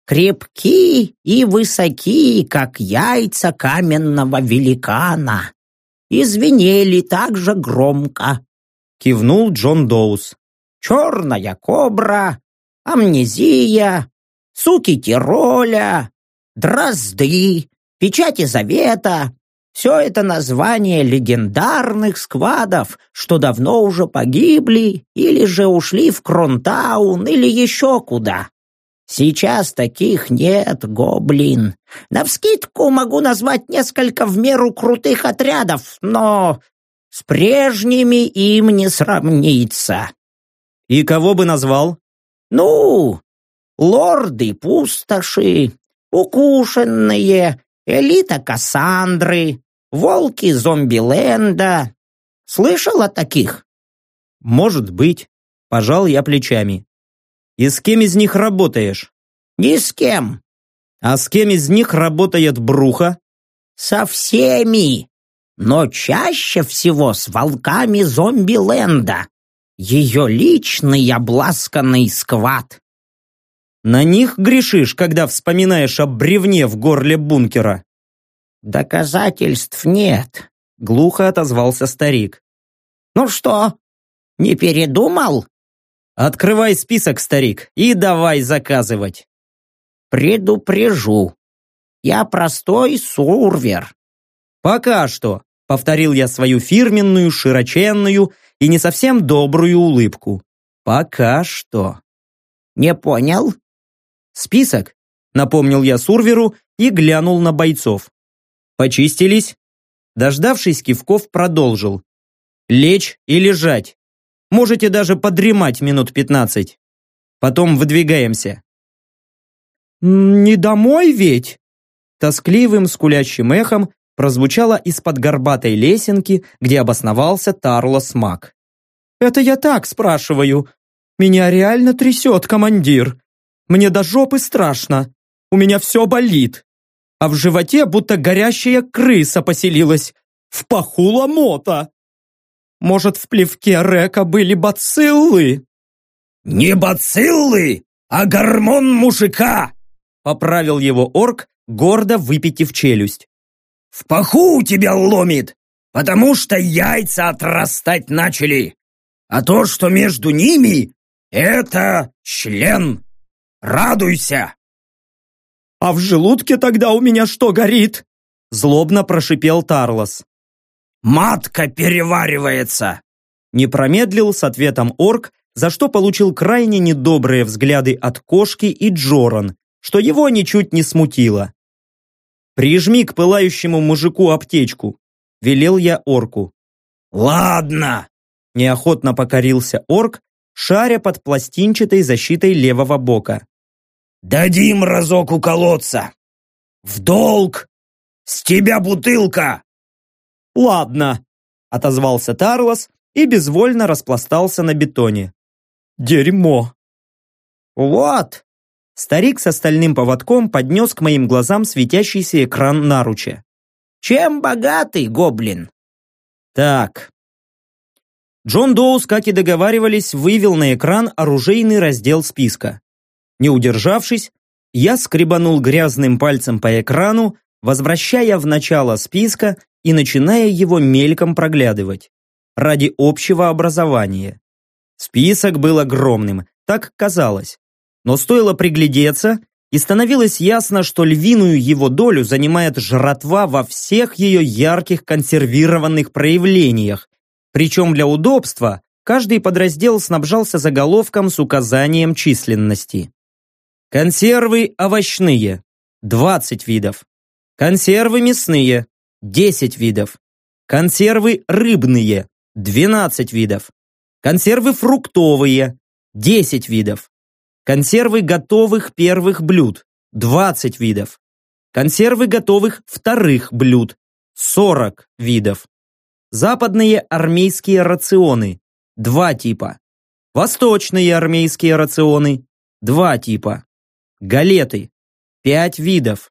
«Крепки и высоки, как яйца каменного великана. Извинели так же громко», — кивнул Джон Доус. «Черная кобра, амнезия, суки Тироля, дрозды, печати завета, все это название легендарных сквадов, что давно уже погибли или же ушли в Кронтаун или еще куда. Сейчас таких нет, гоблин. Навскидку могу назвать несколько в меру крутых отрядов, но с прежними им не сравнится. И кого бы назвал? Ну, лорды-пустоши, укушенные, элита Кассандры, волки Зомбиленда. Слышал о таких? Может быть. Пожал я плечами. И с кем из них работаешь? Ни с кем. А с кем из них работает Бруха? Со всеми. Но чаще всего с волками Зомбиленда. Ее личный обласканный сквад. На них грешишь, когда вспоминаешь о бревне в горле бункера. «Доказательств нет», — глухо отозвался старик. «Ну что, не передумал?» «Открывай список, старик, и давай заказывать». «Предупрежу. Я простой сурвер». «Пока что», — повторил я свою фирменную, широченную и не совсем добрую улыбку. «Пока что». «Не понял?» «Список», — напомнил я сурверу и глянул на бойцов. Почистились? Дождавшись кивков, продолжил. Лечь и лежать. Можете даже подремать минут пятнадцать. Потом выдвигаемся. «Не домой ведь?» Тоскливым скулящим эхом прозвучало из-под горбатой лесенки, где обосновался Тарлос Мак. «Это я так спрашиваю. Меня реально трясет, командир. Мне до жопы страшно. У меня все болит а в животе будто горящая крыса поселилась. В паху ломота. Может, в плевке Река были бациллы? «Не бациллы, а гормон мужика!» Поправил его орк, гордо выпитив челюсть. «В паху у тебя ломит, потому что яйца отрастать начали. А то, что между ними, это член. Радуйся!» «А в желудке тогда у меня что горит?» Злобно прошипел Тарлос. «Матка переваривается!» Не промедлил с ответом орк, за что получил крайне недобрые взгляды от кошки и Джоран, что его ничуть не смутило. «Прижми к пылающему мужику аптечку», — велел я орку. «Ладно», — неохотно покорился орк, шаря под пластинчатой защитой левого бока. Дадим разок уколоться. В долг. С тебя бутылка. Ладно, отозвался Тарлос и безвольно распластался на бетоне. Дерьмо. Вот. Старик с остальным поводком поднес к моим глазам светящийся экран наруча. Чем богатый гоблин? Так. Джон Доус, как и договаривались, вывел на экран оружейный раздел списка. Не удержавшись, я скребанул грязным пальцем по экрану, возвращая в начало списка и начиная его мельком проглядывать. Ради общего образования. Список был огромным, так казалось. Но стоило приглядеться, и становилось ясно, что львиную его долю занимает жратва во всех ее ярких консервированных проявлениях. Причем для удобства каждый подраздел снабжался заголовком с указанием численности. Консервы овощные – 20 видов. Консервы мясные – 10 видов. Консервы рыбные – 12 видов. Консервы фруктовые – 10 видов. Консервы готовых первых блюд – 20 видов. Консервы готовых вторых блюд – 40 видов. Западные армейские рационы – два типа. Восточные армейские рационы – два типа. Галеты – 5 видов.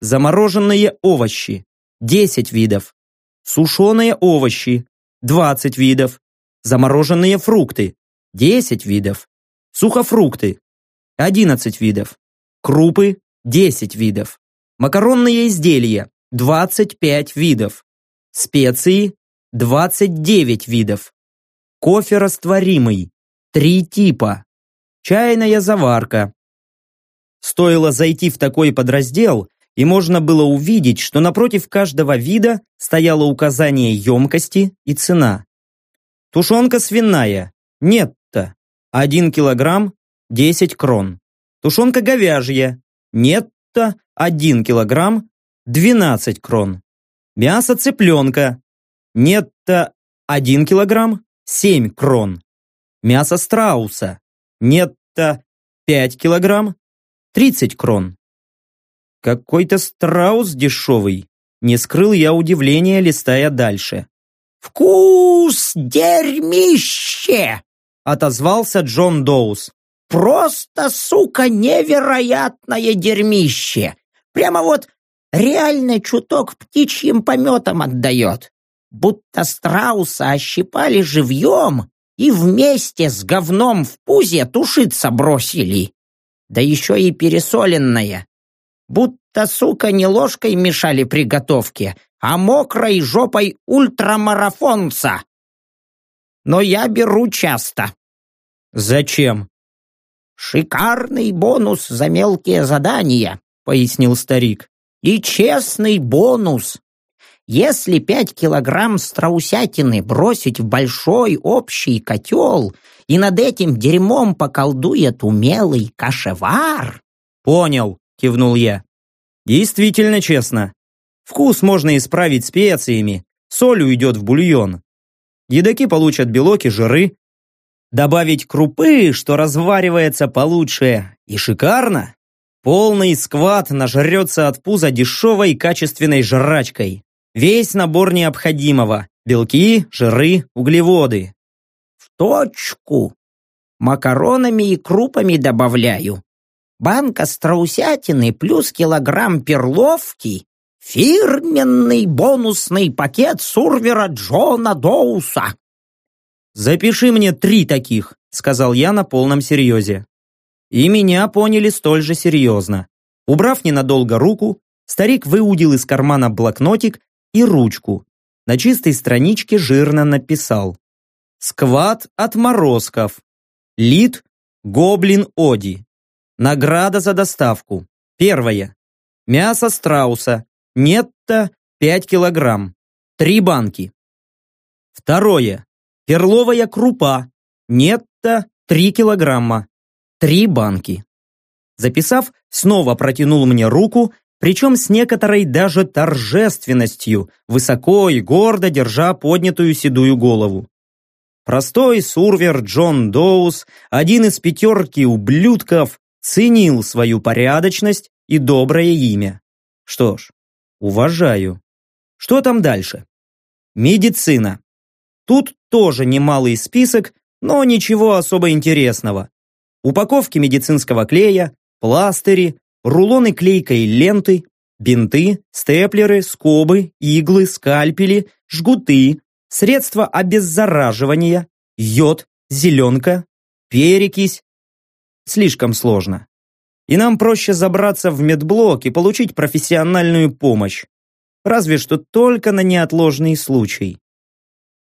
Замороженные овощи – 10 видов. Сушеные овощи – 20 видов. Замороженные фрукты – 10 видов. Сухофрукты – 11 видов. Крупы – 10 видов. Макаронные изделия – 25 видов. Специи – 29 видов. Кофе растворимый – 3 типа. Чайная заварка. Стоило зайти в такой подраздел, и можно было увидеть, что напротив каждого вида стояло указание емкости и цена. Тушенка свиная, нетто, 1 килограмм, 10 крон. Тушенка говяжья, нетто, 1 килограмм, 12 крон. Мясо цыпленка, нетто, 1 килограмм, 7 крон. Мясо страуса, нетто, 5 килограмм, 30 крон. Какой-то страус дешевый. Не скрыл я удивления, листая дальше. «Вкус дерьмище!» Отозвался Джон Доус. «Просто, сука, невероятное дерьмище! Прямо вот реально чуток птичьим пометом отдает. Будто страуса ощипали живьем и вместе с говном в пузе тушиться бросили. Да еще и пересоленное. Будто, сука, не ложкой мешали приготовке, а мокрой жопой ультрамарафонца. Но я беру часто. Зачем? Шикарный бонус за мелкие задания, пояснил старик. И честный бонус. Если пять килограмм страусятины бросить в большой общий котел и над этим дерьмом поколдует умелый кашевар... Понял, кивнул я. Действительно честно. Вкус можно исправить специями, соль уйдет в бульон. Едоки получат белок и жиры. Добавить крупы, что разваривается получше, и шикарно. Полный скват нажрется от пуза дешевой качественной жрачкой. Весь набор необходимого. Белки, жиры, углеводы. В точку. Макаронами и крупами добавляю. Банка страусятины плюс килограмм перловки — фирменный бонусный пакет сурвера Джона Доуса. «Запиши мне три таких», — сказал я на полном серьезе. И меня поняли столь же серьезно. Убрав ненадолго руку, старик выудил из кармана блокнотик и ручку. На чистой страничке жирно написал «Сквад отморозков. Лид Гоблин Оди. Награда за доставку. Первое. Мясо страуса. Нетто 5 килограмм. Три банки. Второе. Перловая крупа. Нетто 3 килограмма. Три банки. Записав, снова протянул мне руку, причем с некоторой даже торжественностью, высоко и гордо держа поднятую седую голову. Простой сурвер Джон Доус, один из пятерки ублюдков, ценил свою порядочность и доброе имя. Что ж, уважаю. Что там дальше? Медицина. Тут тоже немалый список, но ничего особо интересного. Упаковки медицинского клея, пластыри, рулоны клейкой ленты, бинты, степлеры, скобы, иглы, скальпели, жгуты, средства обеззараживания, йод, зеленка, перекись, слишком сложно. И нам проще забраться в медблок и получить профессиональную помощь. Разве что только на неотложный случай.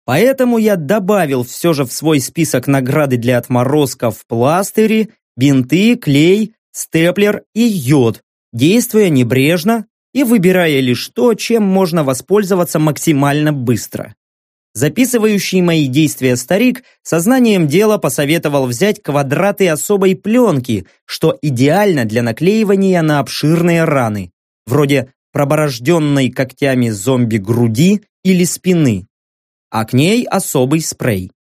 Поэтому я добавил все же в свой список награды для отморозков пластыри, бинты, клей, степлер и йод, действуя небрежно и выбирая лишь то, чем можно воспользоваться максимально быстро. Записывающий мои действия старик сознанием дела посоветовал взять квадраты особой пленки, что идеально для наклеивания на обширные раны, вроде проборожденной когтями зомби груди или спины. А к ней особый спрей.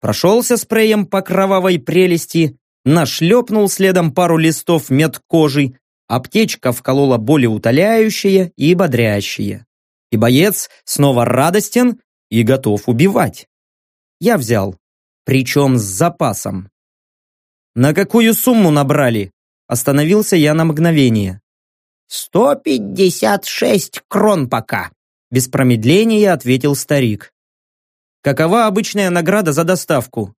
Прошелся спреем по кровавой прелести, нашлепнул следом пару листов медкожи, аптечка вколола болеутоляющее и бодрящее. И боец снова радостен и готов убивать. Я взял, причем с запасом. «На какую сумму набрали?» Остановился я на мгновение. «Сто пятьдесят шесть крон пока», без промедления ответил старик. Какова обычная награда за доставку?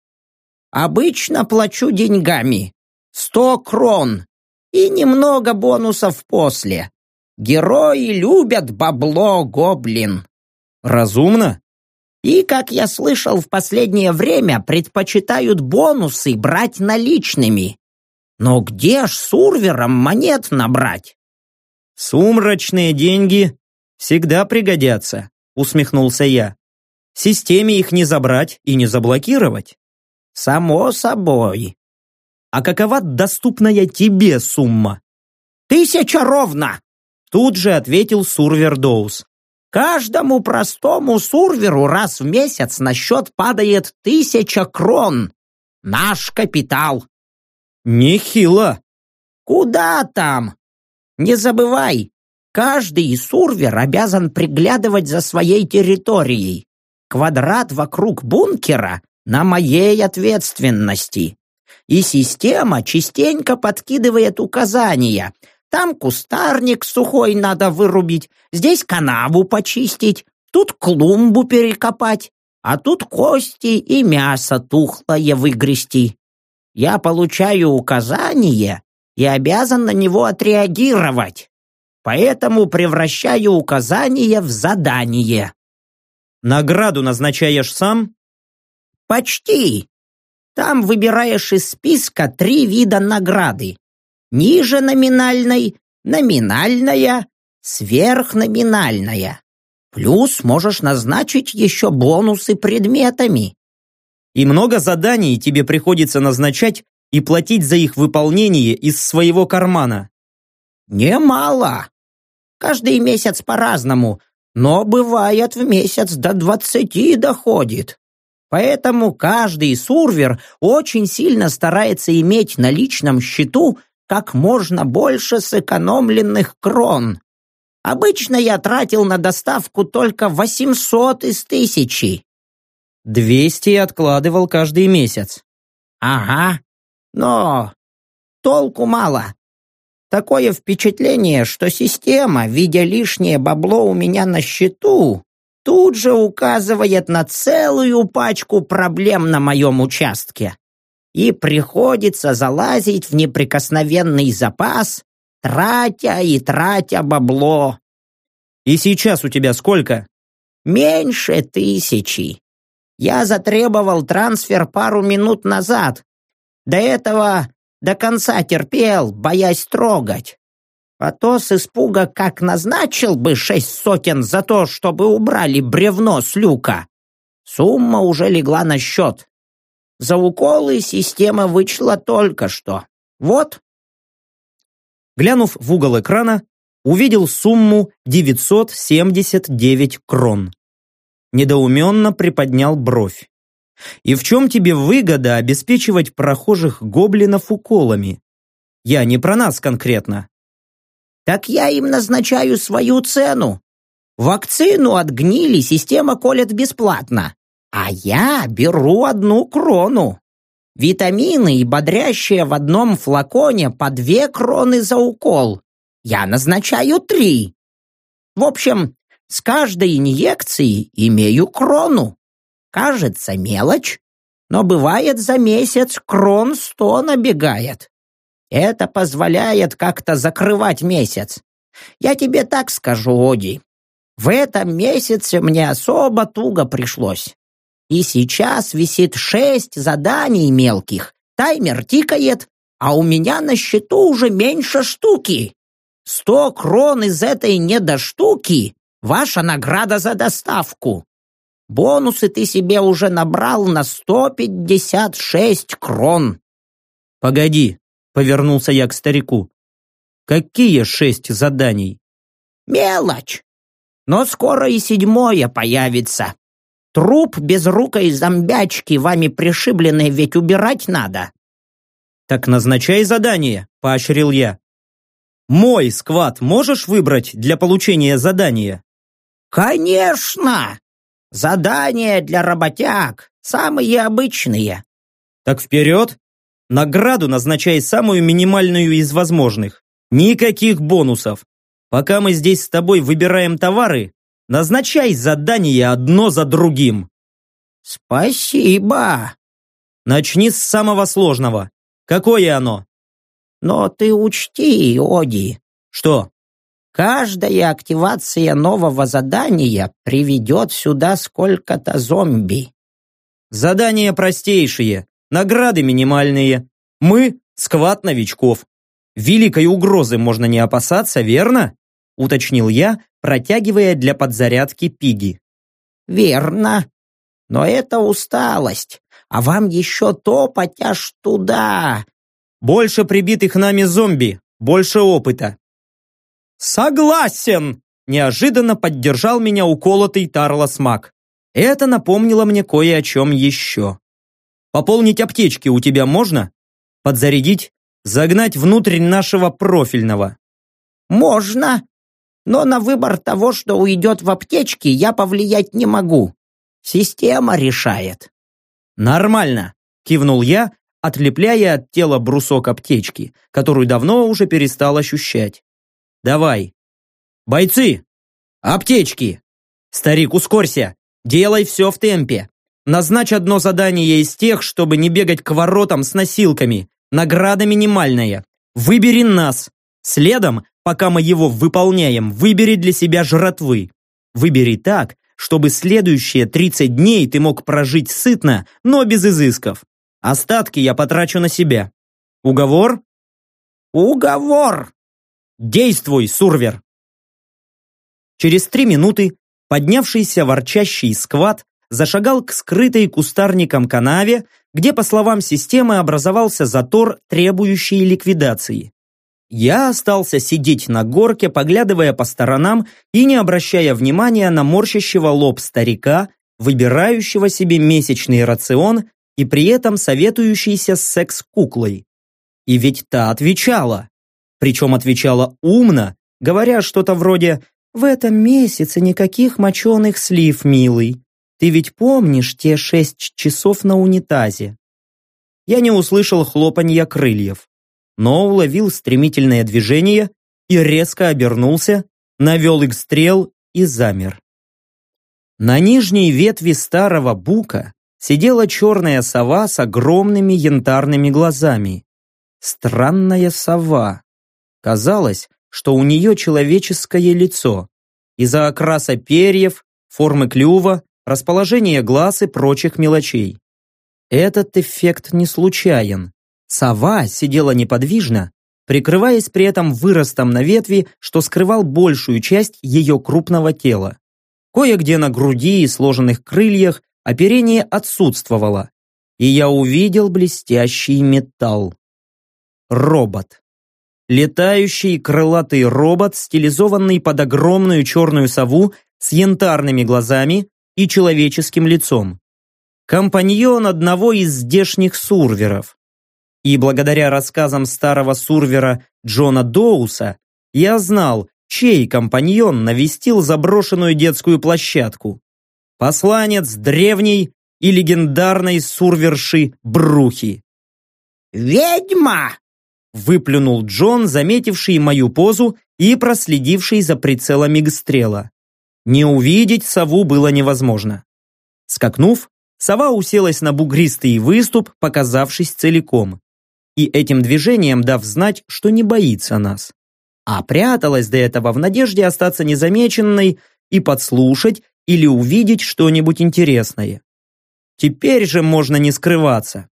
Обычно плачу деньгами. Сто крон. И немного бонусов после. Герои любят бабло, гоблин. Разумно? И, как я слышал, в последнее время предпочитают бонусы брать наличными. Но где ж сурвером монет набрать? Сумрачные деньги всегда пригодятся, усмехнулся я. Системе их не забрать и не заблокировать. Само собой. А какова доступная тебе сумма? Тысяча ровно! Тут же ответил Сурвер Доус. Каждому простому сурверу раз в месяц на счет падает тысяча крон. Наш капитал. Нехило. Куда там? Не забывай, каждый сурвер обязан приглядывать за своей территорией. Квадрат вокруг бункера на моей ответственности. И система частенько подкидывает указания. Там кустарник сухой надо вырубить, здесь канаву почистить, тут клумбу перекопать, а тут кости и мясо тухлое выгрести. Я получаю указание и обязан на него отреагировать. Поэтому превращаю указание в задание. Награду назначаешь сам? Почти. Там выбираешь из списка три вида награды. Ниже номинальной, номинальная, сверхноминальная. Плюс можешь назначить еще бонусы предметами. И много заданий тебе приходится назначать и платить за их выполнение из своего кармана. Немало. Каждый месяц по-разному, но бывает в месяц до двадцати доходит. Поэтому каждый сурвер очень сильно старается иметь на личном счету как можно больше сэкономленных крон. Обычно я тратил на доставку только 800 из тысячи. 200 откладывал каждый месяц. Ага, но толку мало. Такое впечатление, что система, видя лишнее бабло у меня на счету, тут же указывает на целую пачку проблем на моем участке. И приходится залазить в неприкосновенный запас, тратя и тратя бабло. И сейчас у тебя сколько? Меньше тысячи. Я затребовал трансфер пару минут назад. До этого до конца терпел, боясь трогать. А то с испуга как назначил бы шесть сотен за то, чтобы убрали бревно с люка. Сумма уже легла на счет. За уколы система вычла только что. Вот. Глянув в угол экрана, увидел сумму 979 крон. Недоуменно приподнял бровь. И в чем тебе выгода обеспечивать прохожих гоблинов уколами? Я не про нас конкретно. Так я им назначаю свою цену. Вакцину от гнили система колет бесплатно, а я беру одну крону. Витамины и бодрящие в одном флаконе по две кроны за укол. Я назначаю три. В общем, с каждой инъекцией имею крону. Кажется, мелочь, но бывает за месяц крон сто набегает. Это позволяет как-то закрывать месяц. Я тебе так скажу, Оди. В этом месяце мне особо туго пришлось. И сейчас висит шесть заданий мелких. Таймер тикает, а у меня на счету уже меньше штуки. Сто крон из этой недоштуки — ваша награда за доставку. Бонусы ты себе уже набрал на сто пятьдесят шесть крон. Погоди, повернулся я к старику. Какие шесть заданий? Мелочь. Но скоро и седьмое появится. Труп безрукой зомбячки, вами пришибленной, ведь убирать надо. Так назначай задание, поощрил я. Мой сквад можешь выбрать для получения задания? Конечно! Задания для работяг, самые обычные. Так вперед! Награду назначай самую минимальную из возможных. Никаких бонусов. Пока мы здесь с тобой выбираем товары, назначай задания одно за другим. Спасибо. Начни с самого сложного. Какое оно? Но ты учти, Оди. Что? Каждая активация нового задания приведет сюда сколько-то зомби. Задания простейшие, награды минимальные. Мы – сквад новичков. Великой угрозы можно не опасаться, верно? Уточнил я, протягивая для подзарядки пиги. Верно. Но это усталость а вам еще топать аж туда. Больше прибитых нами зомби, больше опыта. Согласен! Неожиданно поддержал меня уколотый Тарлос Мак. Это напомнило мне кое о чем еще. Пополнить аптечки у тебя можно? Подзарядить? Загнать внутрь нашего профильного? Можно, но на выбор того, что уйдет в аптечке, я повлиять не могу. Система решает. «Нормально!» – кивнул я, отлепляя от тела брусок аптечки, которую давно уже перестал ощущать. «Давай!» «Бойцы! Аптечки!» «Старик, ускорься! Делай все в темпе! Назначь одно задание из тех, чтобы не бегать к воротам с носилками. Награда минимальная. Выбери нас. Следом, пока мы его выполняем, выбери для себя жратвы. Выбери так, чтобы следующие 30 дней ты мог прожить сытно, но без изысков. Остатки я потрачу на себя. Уговор? Уговор! Действуй, Сурвер! Через три минуты поднявшийся ворчащий сквад зашагал к скрытой кустарником канаве, где, по словам системы, образовался затор, требующий ликвидации. Я остался сидеть на горке, поглядывая по сторонам и не обращая внимания на морщащего лоб старика, выбирающего себе месячный рацион и при этом советующийся с секс-куклой. И ведь та отвечала. Причем отвечала умно, говоря что-то вроде «В этом месяце никаких моченых слив, милый. Ты ведь помнишь те шесть часов на унитазе?» Я не услышал хлопанья крыльев но уловил стремительное движение и резко обернулся, навел их стрел и замер. На нижней ветви старого бука сидела черная сова с огромными янтарными глазами. Странная сова. Казалось, что у нее человеческое лицо. Из-за окраса перьев, формы клюва, расположения глаз и прочих мелочей. Этот эффект не случайен. Сова сидела неподвижно, прикрываясь при этом выростом на ветви, что скрывал большую часть ее крупного тела. Кое-где на груди и сложенных крыльях оперение отсутствовало, и я увидел блестящий металл. Робот. Летающий крылатый робот, стилизованный под огромную черную сову с янтарными глазами и человеческим лицом. Компаньон одного из здешних сурверов. И благодаря рассказам старого сурвера Джона Доуса я знал, чей компаньон навестил заброшенную детскую площадку. Посланец древней и легендарной сурверши Брухи. «Ведьма!» Выплюнул Джон, заметивший мою позу и проследивший за прицелами гстрела. Не увидеть сову было невозможно. Скакнув, сова уселась на бугристый выступ, показавшись целиком и этим движением дав знать, что не боится нас. А пряталась до этого в надежде остаться незамеченной и подслушать или увидеть что-нибудь интересное. Теперь же можно не скрываться.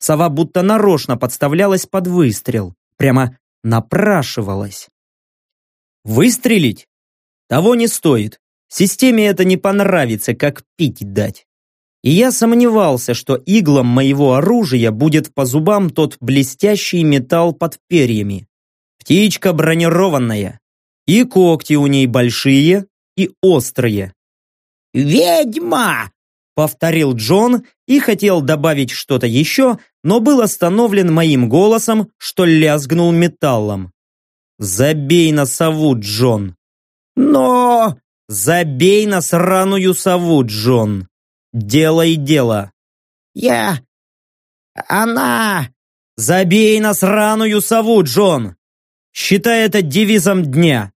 Сова будто нарочно подставлялась под выстрел, прямо напрашивалась. Выстрелить? Того не стоит. Системе это не понравится, как пить дать и я сомневался, что иглам моего оружия будет по зубам тот блестящий металл под перьями. Птичка бронированная, и когти у ней большие и острые. «Ведьма!» — повторил Джон и хотел добавить что-то еще, но был остановлен моим голосом, что лязгнул металлом. «Забей на сову, Джон!» «Но...» «Забей на сраную сову, Джон!» Делай дело. Я... Она... Забей на сраную сову, Джон! Считай это девизом дня.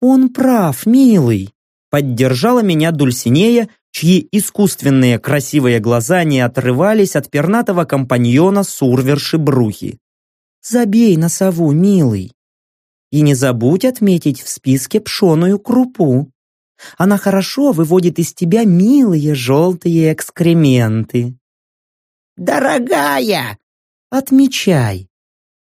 Он прав, милый, поддержала меня Дульсинея, чьи искусственные красивые глаза не отрывались от пернатого компаньона Сурверши Брухи. Забей на сову, милый. И не забудь отметить в списке пшеную крупу. Она хорошо выводит из тебя милые желтые экскременты. «Дорогая!» «Отмечай!»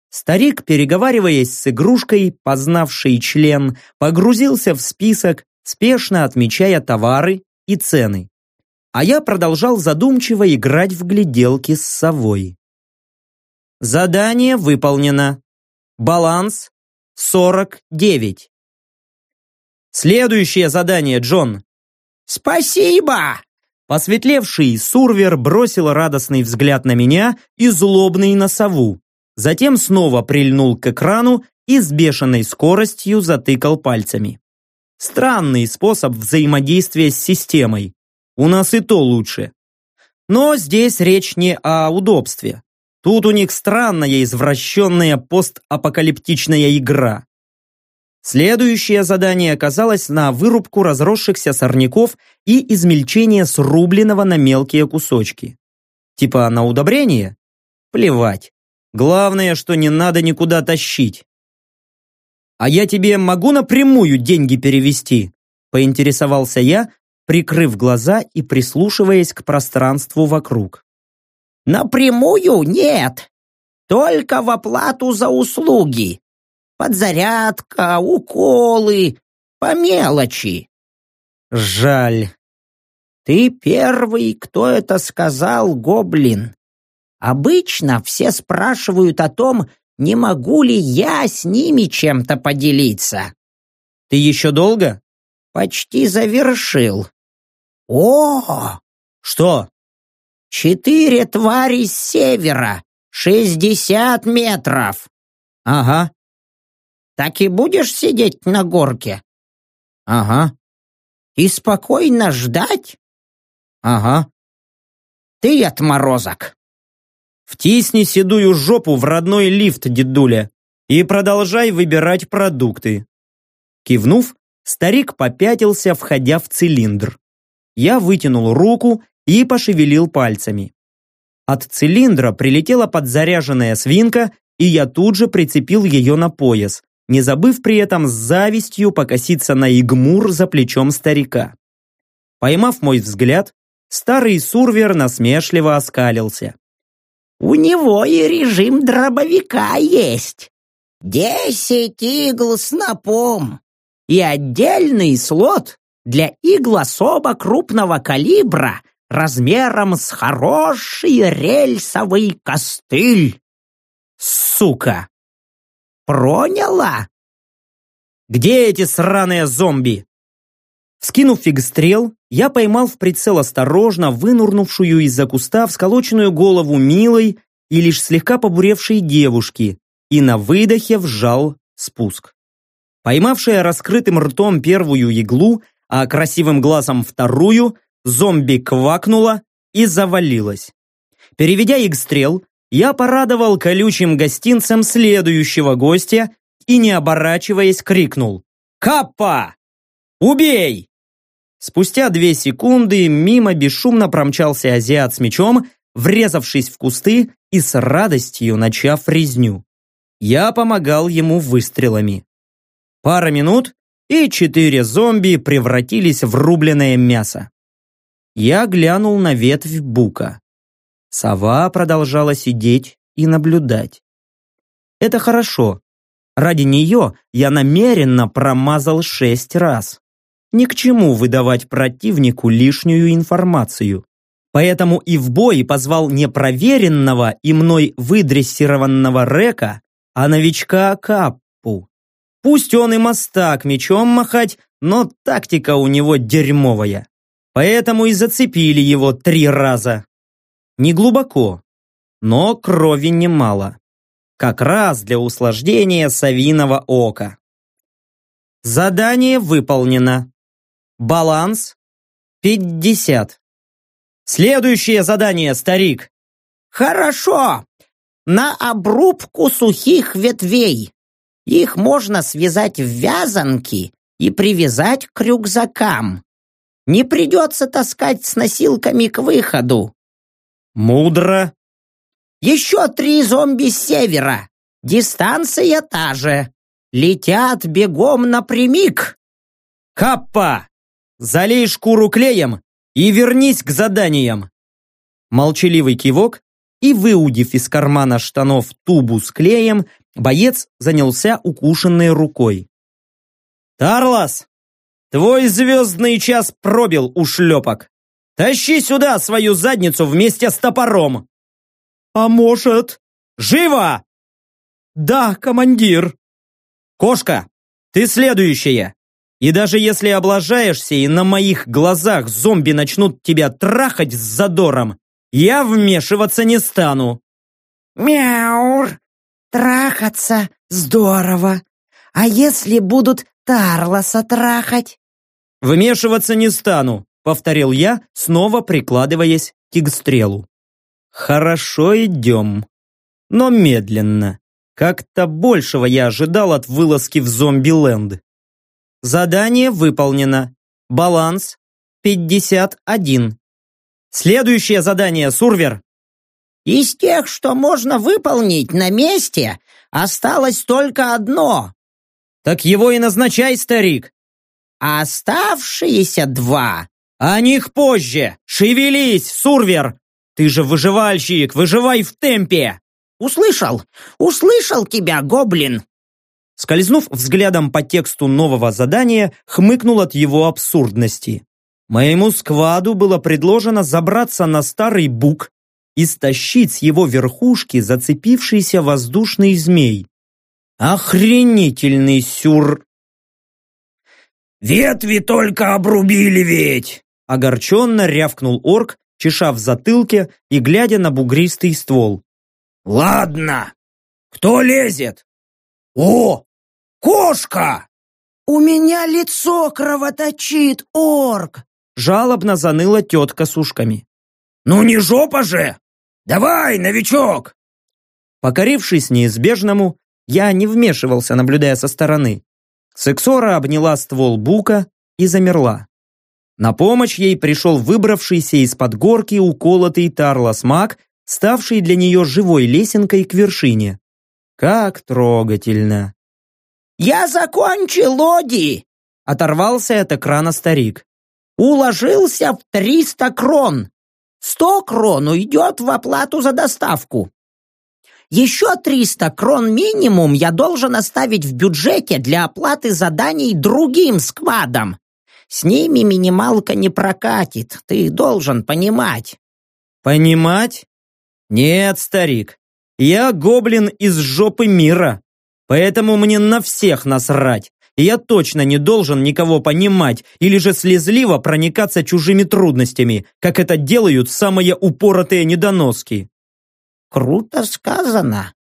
Старик, переговариваясь с игрушкой, познавший член, погрузился в список, спешно отмечая товары и цены. А я продолжал задумчиво играть в гляделки с совой. Задание выполнено. Баланс 49. Следующее задание, Джон. «Спасибо!» Посветлевший Сурвер бросил радостный взгляд на меня и злобный на сову. Затем снова прильнул к экрану и с бешеной скоростью затыкал пальцами. Странный способ взаимодействия с системой. У нас и то лучше. Но здесь речь не о удобстве. Тут у них странная извращенная постапокалиптичная игра. Следующее задание оказалось на вырубку разросшихся сорняков и измельчение срубленного на мелкие кусочки. Типа на удобрение? Плевать. Главное, что не надо никуда тащить. «А я тебе могу напрямую деньги перевести?» поинтересовался я, прикрыв глаза и прислушиваясь к пространству вокруг. «Напрямую нет, только в оплату за услуги подзарядка, уколы, по мелочи. Жаль. Ты первый, кто это сказал, гоблин. Обычно все спрашивают о том, не могу ли я с ними чем-то поделиться. Ты еще долго? Почти завершил. О! Что? Четыре твари с севера, шестьдесят метров. Ага, так и будешь сидеть на горке? Ага. И спокойно ждать? Ага. Ты отморозок. Втисни седую жопу в родной лифт, дедуля, и продолжай выбирать продукты. Кивнув, старик попятился, входя в цилиндр. Я вытянул руку и пошевелил пальцами. От цилиндра прилетела подзаряженная свинка, и я тут же прицепил ее на пояс, не забыв при этом с завистью покоситься на игмур за плечом старика. Поймав мой взгляд, старый сурвер насмешливо оскалился. «У него и режим дробовика есть. Десять игл с и отдельный слот для игл особо крупного калибра размером с хороший рельсовый костыль. Сука! Проняла? Где эти сраные зомби? Скинув фигстрел, я поймал в прицел осторожно вынурнувшую из-за куста всколоченную голову милой и лишь слегка побуревшей девушки и на выдохе вжал спуск. Поймавшая раскрытым ртом первую иглу, а красивым глазом вторую, зомби квакнула и завалилась. Переведя игстрел, я порадовал колючим гостинцем следующего гостя и, не оборачиваясь, крикнул «Каппа! Убей!» Спустя две секунды мимо бесшумно промчался азиат с мечом, врезавшись в кусты и с радостью начав резню. Я помогал ему выстрелами. Пара минут, и четыре зомби превратились в рубленное мясо. Я глянул на ветвь бука. Сова продолжала сидеть и наблюдать. Это хорошо. Ради нее я намеренно промазал шесть раз. Ни к чему выдавать противнику лишнюю информацию. Поэтому и в бой позвал не проверенного и мной выдрессированного Река, а новичка Каппу. Пусть он и мастак мечом махать, но тактика у него дерьмовая. Поэтому и зацепили его три раза. Не глубоко, но крови немало. Как раз для усложнения совиного ока. Задание выполнено. Баланс 50. Следующее задание, старик. Хорошо. на обрубку сухих ветвей. Их можно связать в вязанки и привязать к рюкзакам. Не придется таскать с носилками к выходу. Мудро. Еще три зомби с севера. Дистанция та же. Летят бегом напрямик. Каппа! Залей шкуру клеем и вернись к заданиям. Молчаливый кивок, и, выудив из кармана штанов тубу с клеем, боец занялся укушенной рукой. «Тарлас, твой звездный час пробил, ушлепок! Тащи сюда свою задницу вместе с топором!» «А может...» «Живо!» «Да, командир!» «Кошка, ты следующая!» И даже если облажаешься и на моих глазах зомби начнут тебя трахать с задором, я вмешиваться не стану. Мяур! Трахаться здорово. А если будут Тарлоса трахать? Вмешиваться не стану, повторил я, снова прикладываясь к игстрелу. Хорошо идем, но медленно. Как-то большего я ожидал от вылазки в зомби-ленд. Задание выполнено. Баланс 51. Следующее задание, Сурвер. Из тех, что можно выполнить на месте, осталось только одно. Так его и назначай, старик. А оставшиеся два. О них позже. Шевелись, Сурвер. Ты же выживальщик, выживай в темпе. Услышал, услышал тебя, гоблин. Скользнув взглядом по тексту нового задания, хмыкнул от его абсурдности. Моему скваду было предложено забраться на старый бук и стащить с его верхушки зацепившийся воздушный змей. Охренительный сюр... «Ветви только обрубили ведь!» Огорченно рявкнул орк, чеша в затылке и глядя на бугристый ствол. «Ладно, кто лезет?» «О, кошка!» «У меня лицо кровоточит, орк!» Жалобно заныла тетка с ушками. «Ну не жопа же! Давай, новичок!» Покорившись неизбежному, я не вмешивался, наблюдая со стороны. Сексора обняла ствол бука и замерла. На помощь ей пришел выбравшийся из-под горки уколотый Тарлас Мак, ставший для нее живой лесенкой к вершине. Как трогательно. «Я закончил, Оди!» Оторвался от экрана старик. «Уложился в триста крон. Сто крон уйдет в оплату за доставку. Еще триста крон минимум я должен оставить в бюджете для оплаты заданий другим сквадам. С ними минималка не прокатит, ты должен понимать». «Понимать? Нет, старик, я гоблин из жопы мира, поэтому мне на всех насрать. И я точно не должен никого понимать или же слезливо проникаться чужими трудностями, как это делают самые упоротые недоноски. Круто сказано.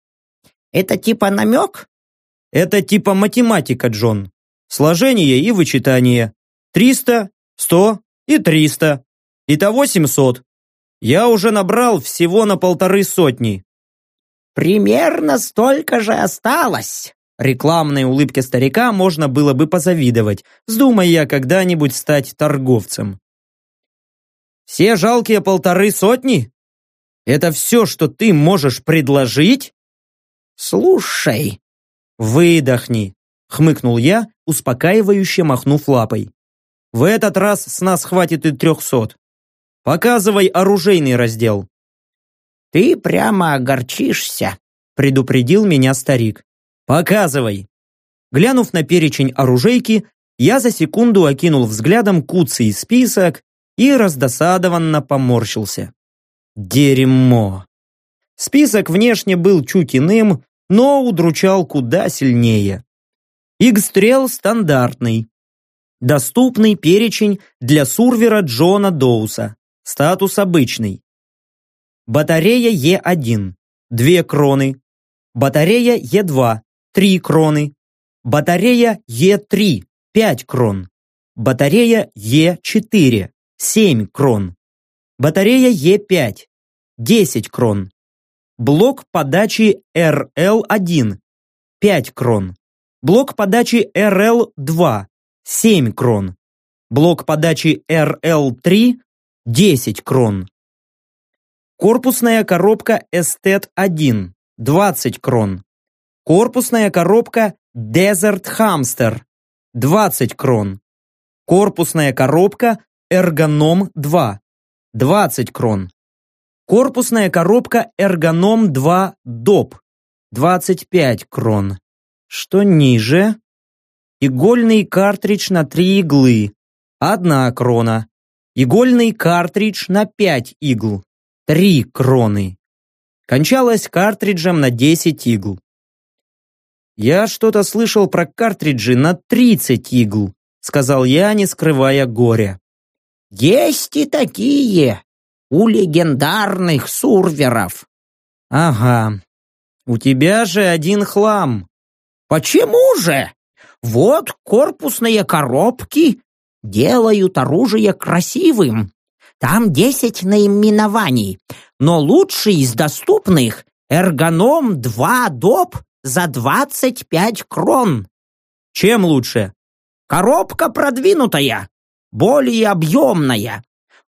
Это типа намек? Это типа математика, Джон. Сложение и вычитание. Триста, сто и триста. Итого семьсот. Я уже набрал всего на полторы сотни. Примерно столько же осталось. Рекламной улыбке старика можно было бы позавидовать, вздумая я когда-нибудь стать торговцем. Все жалкие полторы сотни? Это все, что ты можешь предложить? Слушай. Выдохни, хмыкнул я, успокаивающе махнув лапой. В этот раз с нас хватит и трехсот. Показывай оружейный раздел. «Ты прямо огорчишься», — предупредил меня старик. «Показывай». Глянув на перечень оружейки, я за секунду окинул взглядом куцый список и раздосадованно поморщился. Дерьмо. Список внешне был чуть иным, но удручал куда сильнее. Игстрел стандартный. Доступный перечень для сурвера Джона Доуса. Статус обычный. Батарея Е1 – 2 кроны. Батарея Е2 – 3 кроны. Батарея Е3 – 5 крон. Батарея Е4 – 7 крон. Батарея Е5 – 10 крон. Блок подачи RL1 – 5 крон. Блок подачи RL2 – 7 крон. Блок подачи RL3 – 10 крон. Корпусная коробка Estet-1 – 20 крон. Корпусная коробка Desert Hamster – 20 крон. Корпусная коробка Ergonom 2 – 20 крон. Корпусная коробка Ergonom 2 DOP 25 крон. Что ниже? Игольный картридж на 3 иглы 1 крона. Игольный картридж на 5 игл 3 кроны. Кончалась картриджем на 10 игл. Я что-то слышал про картриджи на 30 игл, сказал я, не скрывая горя. Есть и такие, у легендарных сурверов. Ага. У тебя же один хлам. Почему же? Вот корпусные коробки делают оружие красивым. Там десять наименований, но лучший из доступных — эргоном 2 доп за 25 крон. Чем лучше? Коробка продвинутая, более объемная,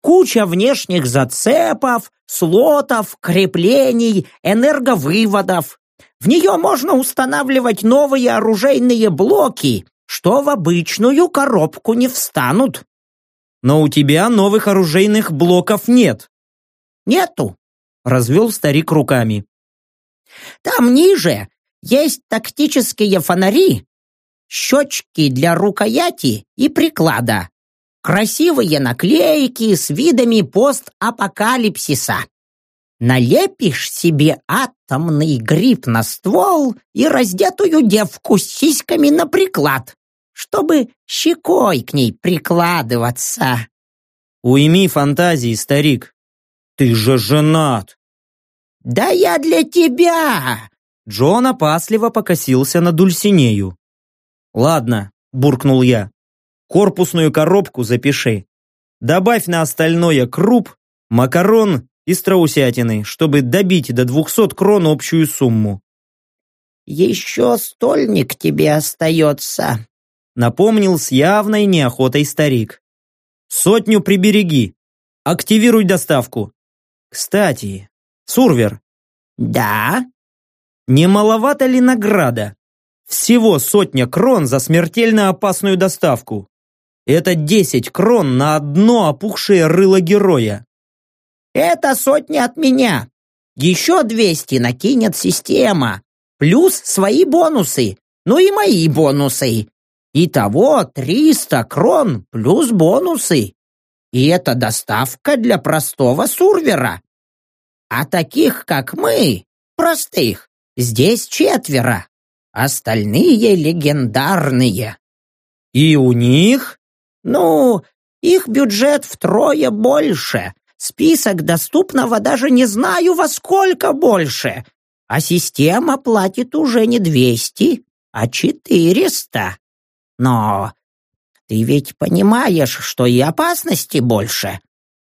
Куча внешних зацепов, слотов, креплений, энерговыводов. В нее можно устанавливать новые оружейные блоки, что в обычную коробку не встанут. Но у тебя новых оружейных блоков нет. Нету, развел старик руками. Там ниже есть тактические фонари, щечки для рукояти и приклада, Красивые наклейки с видами постапокалипсиса. Налепишь себе атомный гриб на ствол и раздетую девку с сиськами на приклад, чтобы щекой к ней прикладываться. Уйми фантазии, старик. Ты же женат. Да я для тебя. Джон опасливо покосился на Дульсинею. Ладно, буркнул я. Корпусную коробку запиши. Добавь на остальное круп, макарон и страусятины, чтобы добить до 200 крон общую сумму. «Еще стольник тебе остается», — напомнил с явной неохотой старик. «Сотню прибереги. Активируй доставку. Кстати, Сурвер». «Да?» «Не маловато ли награда? Всего сотня крон за смертельно опасную доставку. Это десять крон на одно опухшее рыло героя. Это сотни от меня. Еще двести накинет система. Плюс свои бонусы. Ну и мои бонусы. Итого триста крон плюс бонусы. И это доставка для простого сурвера. А таких, как мы, простых, здесь четверо. Остальные легендарные. И у них ну, их бюджет втрое больше. Список доступного даже не знаю во сколько больше. А система платит уже не двести, а четыреста. Но ты ведь понимаешь, что и опасности больше.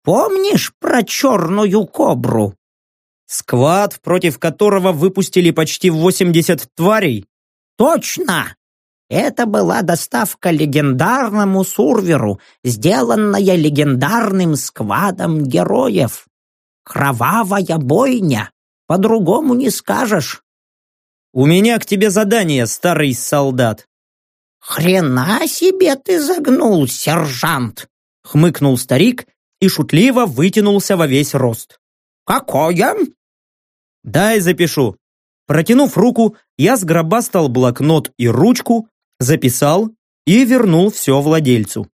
Помнишь про черную кобру? Сквад, против которого выпустили почти восемьдесят тварей? Точно! Это была доставка легендарному сурверу, сделанная легендарным сквадом героев. Кровавая бойня, по-другому не скажешь. У меня к тебе задание, старый солдат. Хрена себе ты загнул, сержант, хмыкнул старик и шутливо вытянулся во весь рост. Какое? Дай запишу. Протянув руку, я сгробастал блокнот и ручку, записал и вернул все владельцу.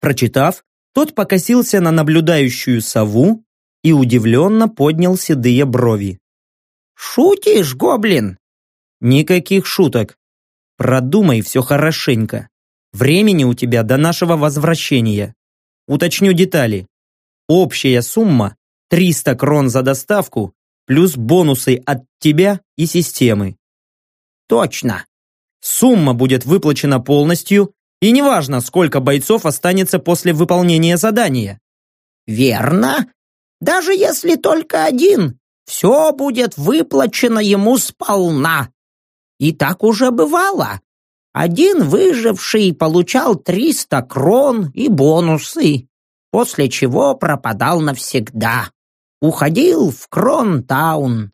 Прочитав, тот покосился на наблюдающую сову и удивленно поднял седые брови. «Шутишь, гоблин?» «Никаких шуток. Продумай все хорошенько. Времени у тебя до нашего возвращения. Уточню детали. Общая сумма 300 крон за доставку плюс бонусы от тебя и системы. Точно. Сумма будет выплачена полностью, и неважно, сколько бойцов останется после выполнения задания. Верно. Даже если только один, все будет выплачено ему сполна. И так уже бывало. Один выживший получал 300 крон и бонусы, после чего пропадал навсегда. Уходил в Кронтаун.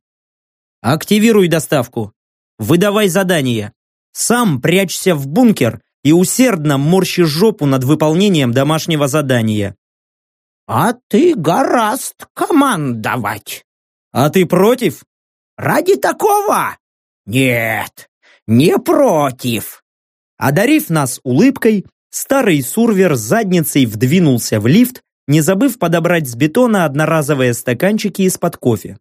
Активируй доставку. Выдавай задание. Сам прячься в бункер и усердно морщи жопу над выполнением домашнего задания. А ты гораст командовать. А ты против? Ради такого? Нет, не против. Одарив нас улыбкой, старый сурвер с задницей вдвинулся в лифт, не забыв подобрать с бетона одноразовые стаканчики из-под кофе.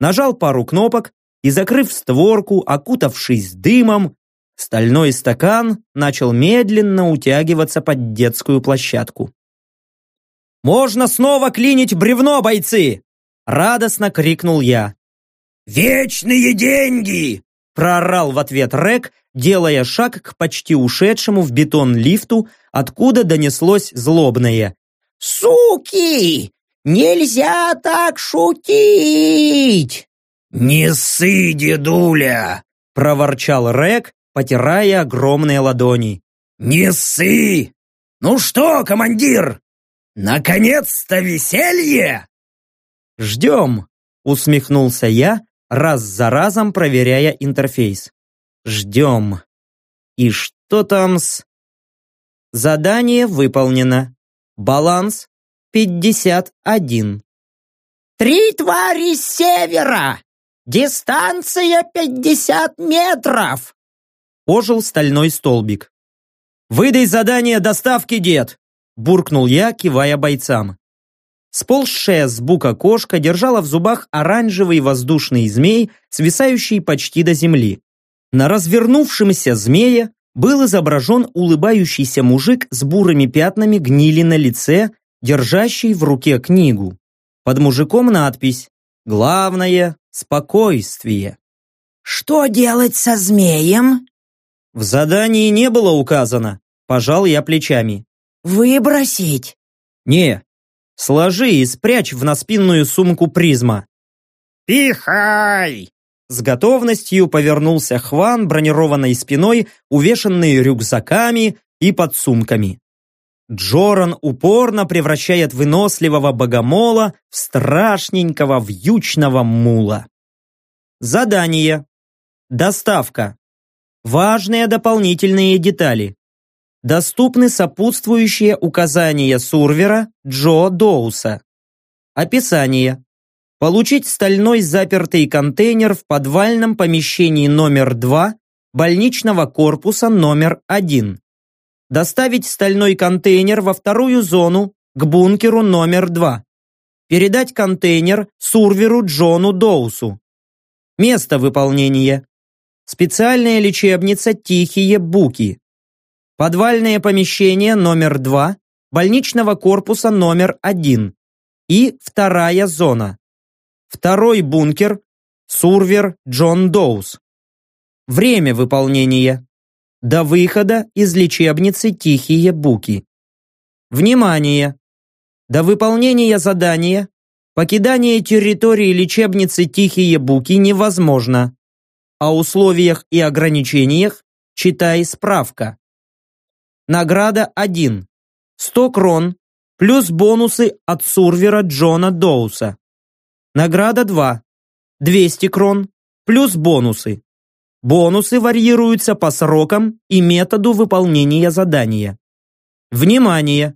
Нажал пару кнопок и, закрыв створку, окутавшись дымом, стальной стакан начал медленно утягиваться под детскую площадку. «Можно снова клинить бревно, бойцы!» Радостно крикнул я. «Вечные деньги!» Проорал в ответ Рек, делая шаг к почти ушедшему в бетон лифту, откуда донеслось злобное. «Суки! Нельзя так шутить!» «Не ссы, дедуля!» проворчал Рек, потирая огромные ладони. «Не ссы! Ну что, командир, наконец-то веселье!» «Ждем!» – усмехнулся я, раз за разом проверяя интерфейс. «Ждем!» «И что там с...» Задание выполнено. Баланс 51. «Три твари с севера! Дистанция 50 метров!» Ожил стальной столбик. «Выдай задание доставки, дед!» буркнул я, кивая бойцам. Сползшая с бука кошка держала в зубах оранжевый воздушный змей, свисающий почти до земли. На развернувшемся змее был изображен улыбающийся мужик с бурыми пятнами гнили на лице, держащий в руке книгу. Под мужиком надпись «Главное – спокойствие». «Что делать со змеем?» В задании не было указано, пожал я плечами. «Выбросить?» «Не, Сложи и спрячь в наспинную сумку призма. «Пихай!» С готовностью повернулся Хван бронированной спиной, увешанный рюкзаками и подсумками. Джоран упорно превращает выносливого богомола в страшненького вьючного мула. Задание. Доставка. Важные дополнительные детали доступны сопутствующие указания сурвера Джо Доуса. Описание. Получить стальной запертый контейнер в подвальном помещении номер 2 больничного корпуса номер 1. Доставить стальной контейнер во вторую зону к бункеру номер 2. Передать контейнер сурверу Джону Доусу. Место выполнения. Специальная лечебница «Тихие Буки». Подвальное помещение номер 2 больничного корпуса номер 1 и вторая зона. Второй бункер Сурвер Джон Доус. Время выполнения. До выхода из лечебницы Тихие Буки. Внимание! До выполнения задания покидание территории лечебницы Тихие Буки невозможно. О условиях и ограничениях читай справка. Награда 1. 100 крон, плюс бонусы от сурвера Джона Доуса. Награда 2. 200 крон, плюс бонусы. Бонусы варьируются по срокам и методу выполнения задания. Внимание!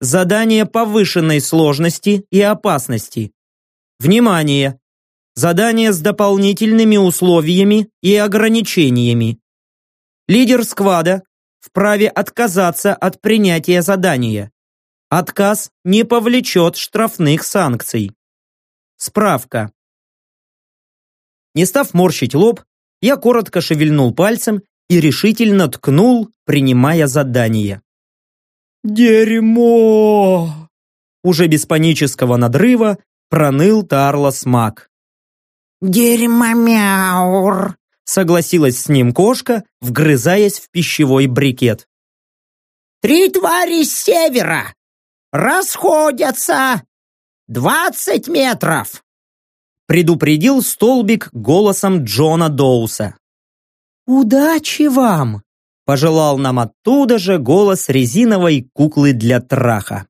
Задание повышенной сложности и опасности. Внимание! Задание с дополнительными условиями и ограничениями. Лидер сквада вправе отказаться от принятия задания. Отказ не повлечет штрафных санкций. Справка. Не став морщить лоб, я коротко шевельнул пальцем и решительно ткнул, принимая задание. «Дерьмо!» Уже без панического надрыва проныл Тарлос Мак. «Дерьмомяур!» Согласилась с ним кошка, вгрызаясь в пищевой брикет. «Три твари с севера! Расходятся! Двадцать метров!» предупредил столбик голосом Джона Доуса. «Удачи вам!» – пожелал нам оттуда же голос резиновой куклы для траха.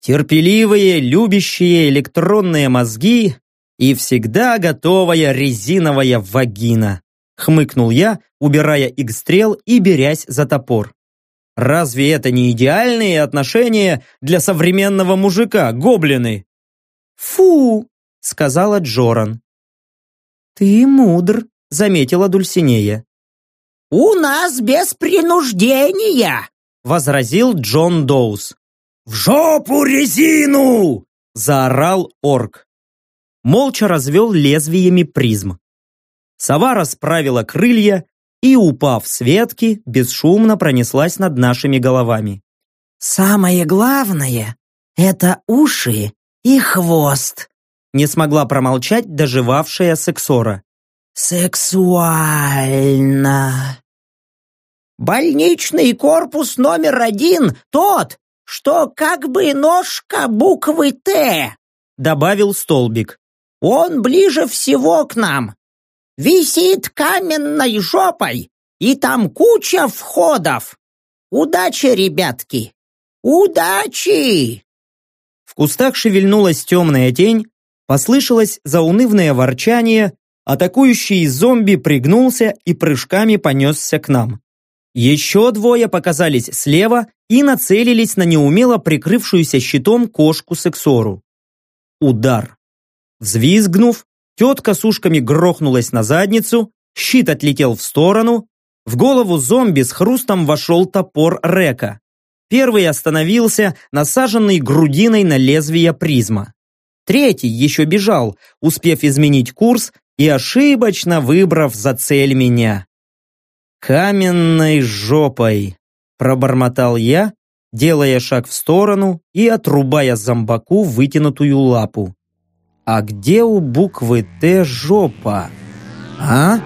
Терпеливые, любящие электронные мозги и всегда готовая резиновая вагина, хмыкнул я, убирая игстрел и берясь за топор. Разве это не идеальные отношения для современного мужика, гоблины? Фу, сказала Джоран. Ты мудр, заметила Дульсинея. «У нас без принуждения!» возразил Джон Доус. «В жопу резину!» заорал орк. Молча развел лезвиями призм. Сова расправила крылья и, упав с ветки, бесшумно пронеслась над нашими головами. «Самое главное — это уши и хвост», не смогла промолчать доживавшая сексора. «Сексуально». «Больничный корпус номер один тот, что как бы ножка буквы «Т», добавил столбик. «Он ближе всего к нам. Висит каменной жопой, и там куча входов. Удачи, ребятки! Удачи!» В кустах шевельнулась темная тень, послышалось заунывное ворчание, атакующий зомби пригнулся и прыжками понесся к нам. Еще двое показались слева и нацелились на неумело прикрывшуюся щитом кошку Сексору. Удар. Взвизгнув, тетка с ушками грохнулась на задницу, щит отлетел в сторону, в голову зомби с хрустом вошел топор Река. Первый остановился, насаженный грудиной на лезвие призма. Третий еще бежал, успев изменить курс и ошибочно выбрав за цель меня. «Каменной жопой!» – пробормотал я, делая шаг в сторону и отрубая зомбаку вытянутую лапу. «А где у буквы «Т» жопа?» «А?»